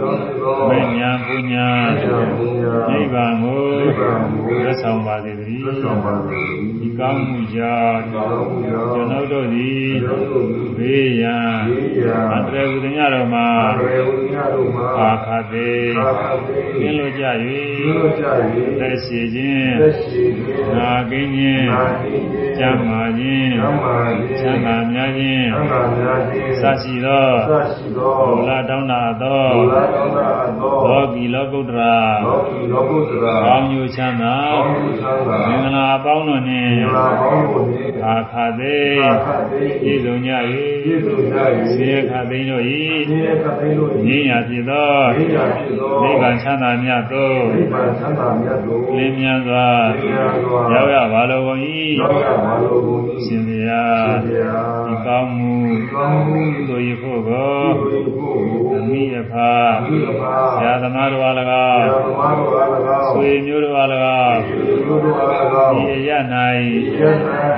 သောသောမေညာပူညာဘုရားနိဗ္ဗာန်ကိုနိဗ္ဗာန်ကိုသက်ဆောင်ပါစေတည်းသက်ဆောင်ပါစေဒီကောင်းမှုကြောင့်ကောင်းမှုကြောင့်ကျွန်ုပ်တို့သည်ကျွန်ုပ်တို့သည်ဘေးရန်ဘေးရန်အန္တရာယ်ဝိဒညာတော်မှာအာရေဝိညာတို့မှာအာခတ်သေးအာခသေကင်းလို့ကြဒီ၍လိုကြ၍သက်ရှိခြင်းသက်ရှိခြင်းနာကင်းခြင်းနာခြင်းကျမ်းမာခြင်းကျမ်းမာခြင်းချမ်းသာများခြင်းသံဃာများခြင်းစရှိသောစရှိသောဘုလားတောင်းတာသောဘုရားတော်သာသောလောကီလောကုတ္တရာလောကီလောကုတ္တရာကောင်းညိုချမ်းသာကောင်းမှုချမ်းသာမင်္ဂလာအပေါင်းတို့နှင့်မင်္ဂလာပေါင်းတို့နှင့်အာခါသေးအာခသေပြည့်စုံကြပြည့်၍စုံကြဆေ၍ခါသိန်းတို့ဒီ၏ခသိန်းတို့ငြိမ်းရာဖြစ်သောဤရာဖြစ်သောနိဗ္ဗာန်ချမ်းသာမြတ်သို့နိဗ္ဗာန်ချမ်းသာမြတ်တို့လင်းမြန်စွာလင်းမြန်စွာရောက်ရပါလိုကုန်၏ရောက်ရပါလိုကုန်၏ရှင်ဘုရားရှင်ဘုရားဒီကောင်းမှုကောင်းမှုကုသိုလ်ရဖို့ကိုကုသိုလ်ကိုအမိအဖာဒီပါဆရာသမားတို့အား၎ဆင်းရာသမားတို့အား၎င်းဆွေမျိုးတို့အား၎င်းဒီလိုတို့အား၎င်းဒီအရ၌ယန္တ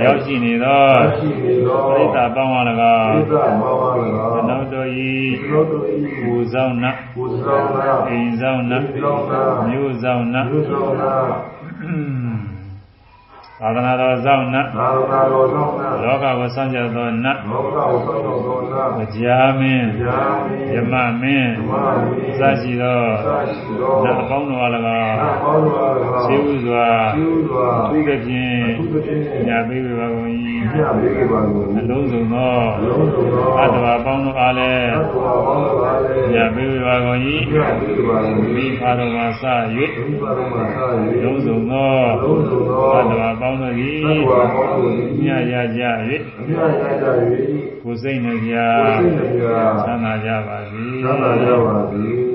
ရောက်ရှိနေသောရှိနေသောပရိသတ်ပေါင်းအား၎င်း ဣဒ္ဓမောဟ၎ကျွန်င်းုပ်တို့၏ကျွန်တော်တို့၏ပူဆောင်နတ်ဘုရားနာအိမ်ဆောင်နတ်ဒီလောကမျိုးဆောင်နတ်ဘုရားနာ သာသနာတော်ဆောင်နတ်သာသနာတော်သောနာလောကကိုဆောင်ကြသောနတ်လောကကိုသောတော်သောနာကြားမင်းယာမိယမမင်းဓမ္မမိစရှိသောသာရှိသောနတ်အပေါင်းတို့အား၎င်းနာပေါင်းတော်အား၎င်းခြေဥစွာပြုစွာသူကဖြင့်သူတို့ဖြင့်ညာပေးပါကုန်ည၏ပေးပါလို့အလုံးစုံသောအလုံးစုံသောအတ္တဝါပေါင်းတို့အားလည်းသတ္တဝါပေါင်းတို့အားလည်းညာပေးပါကုန်ည၏ပေးပါလို့မိဖာတော်မှာစ၍ဒီပါတော်မှာသာ၍လုံးစုံသောအလုံးစုံသောအတ္တဝါပေါင်းတို့သတ္တ၏ဝါပေါင်းတို့သည်မြတ်ရကြအမြတ်ရကြ၍၍ကိုယ်စိတ်နှပြကိုယ်စိတ်နှပြချမ်းသာကြပါစေသံသာကြပါစေ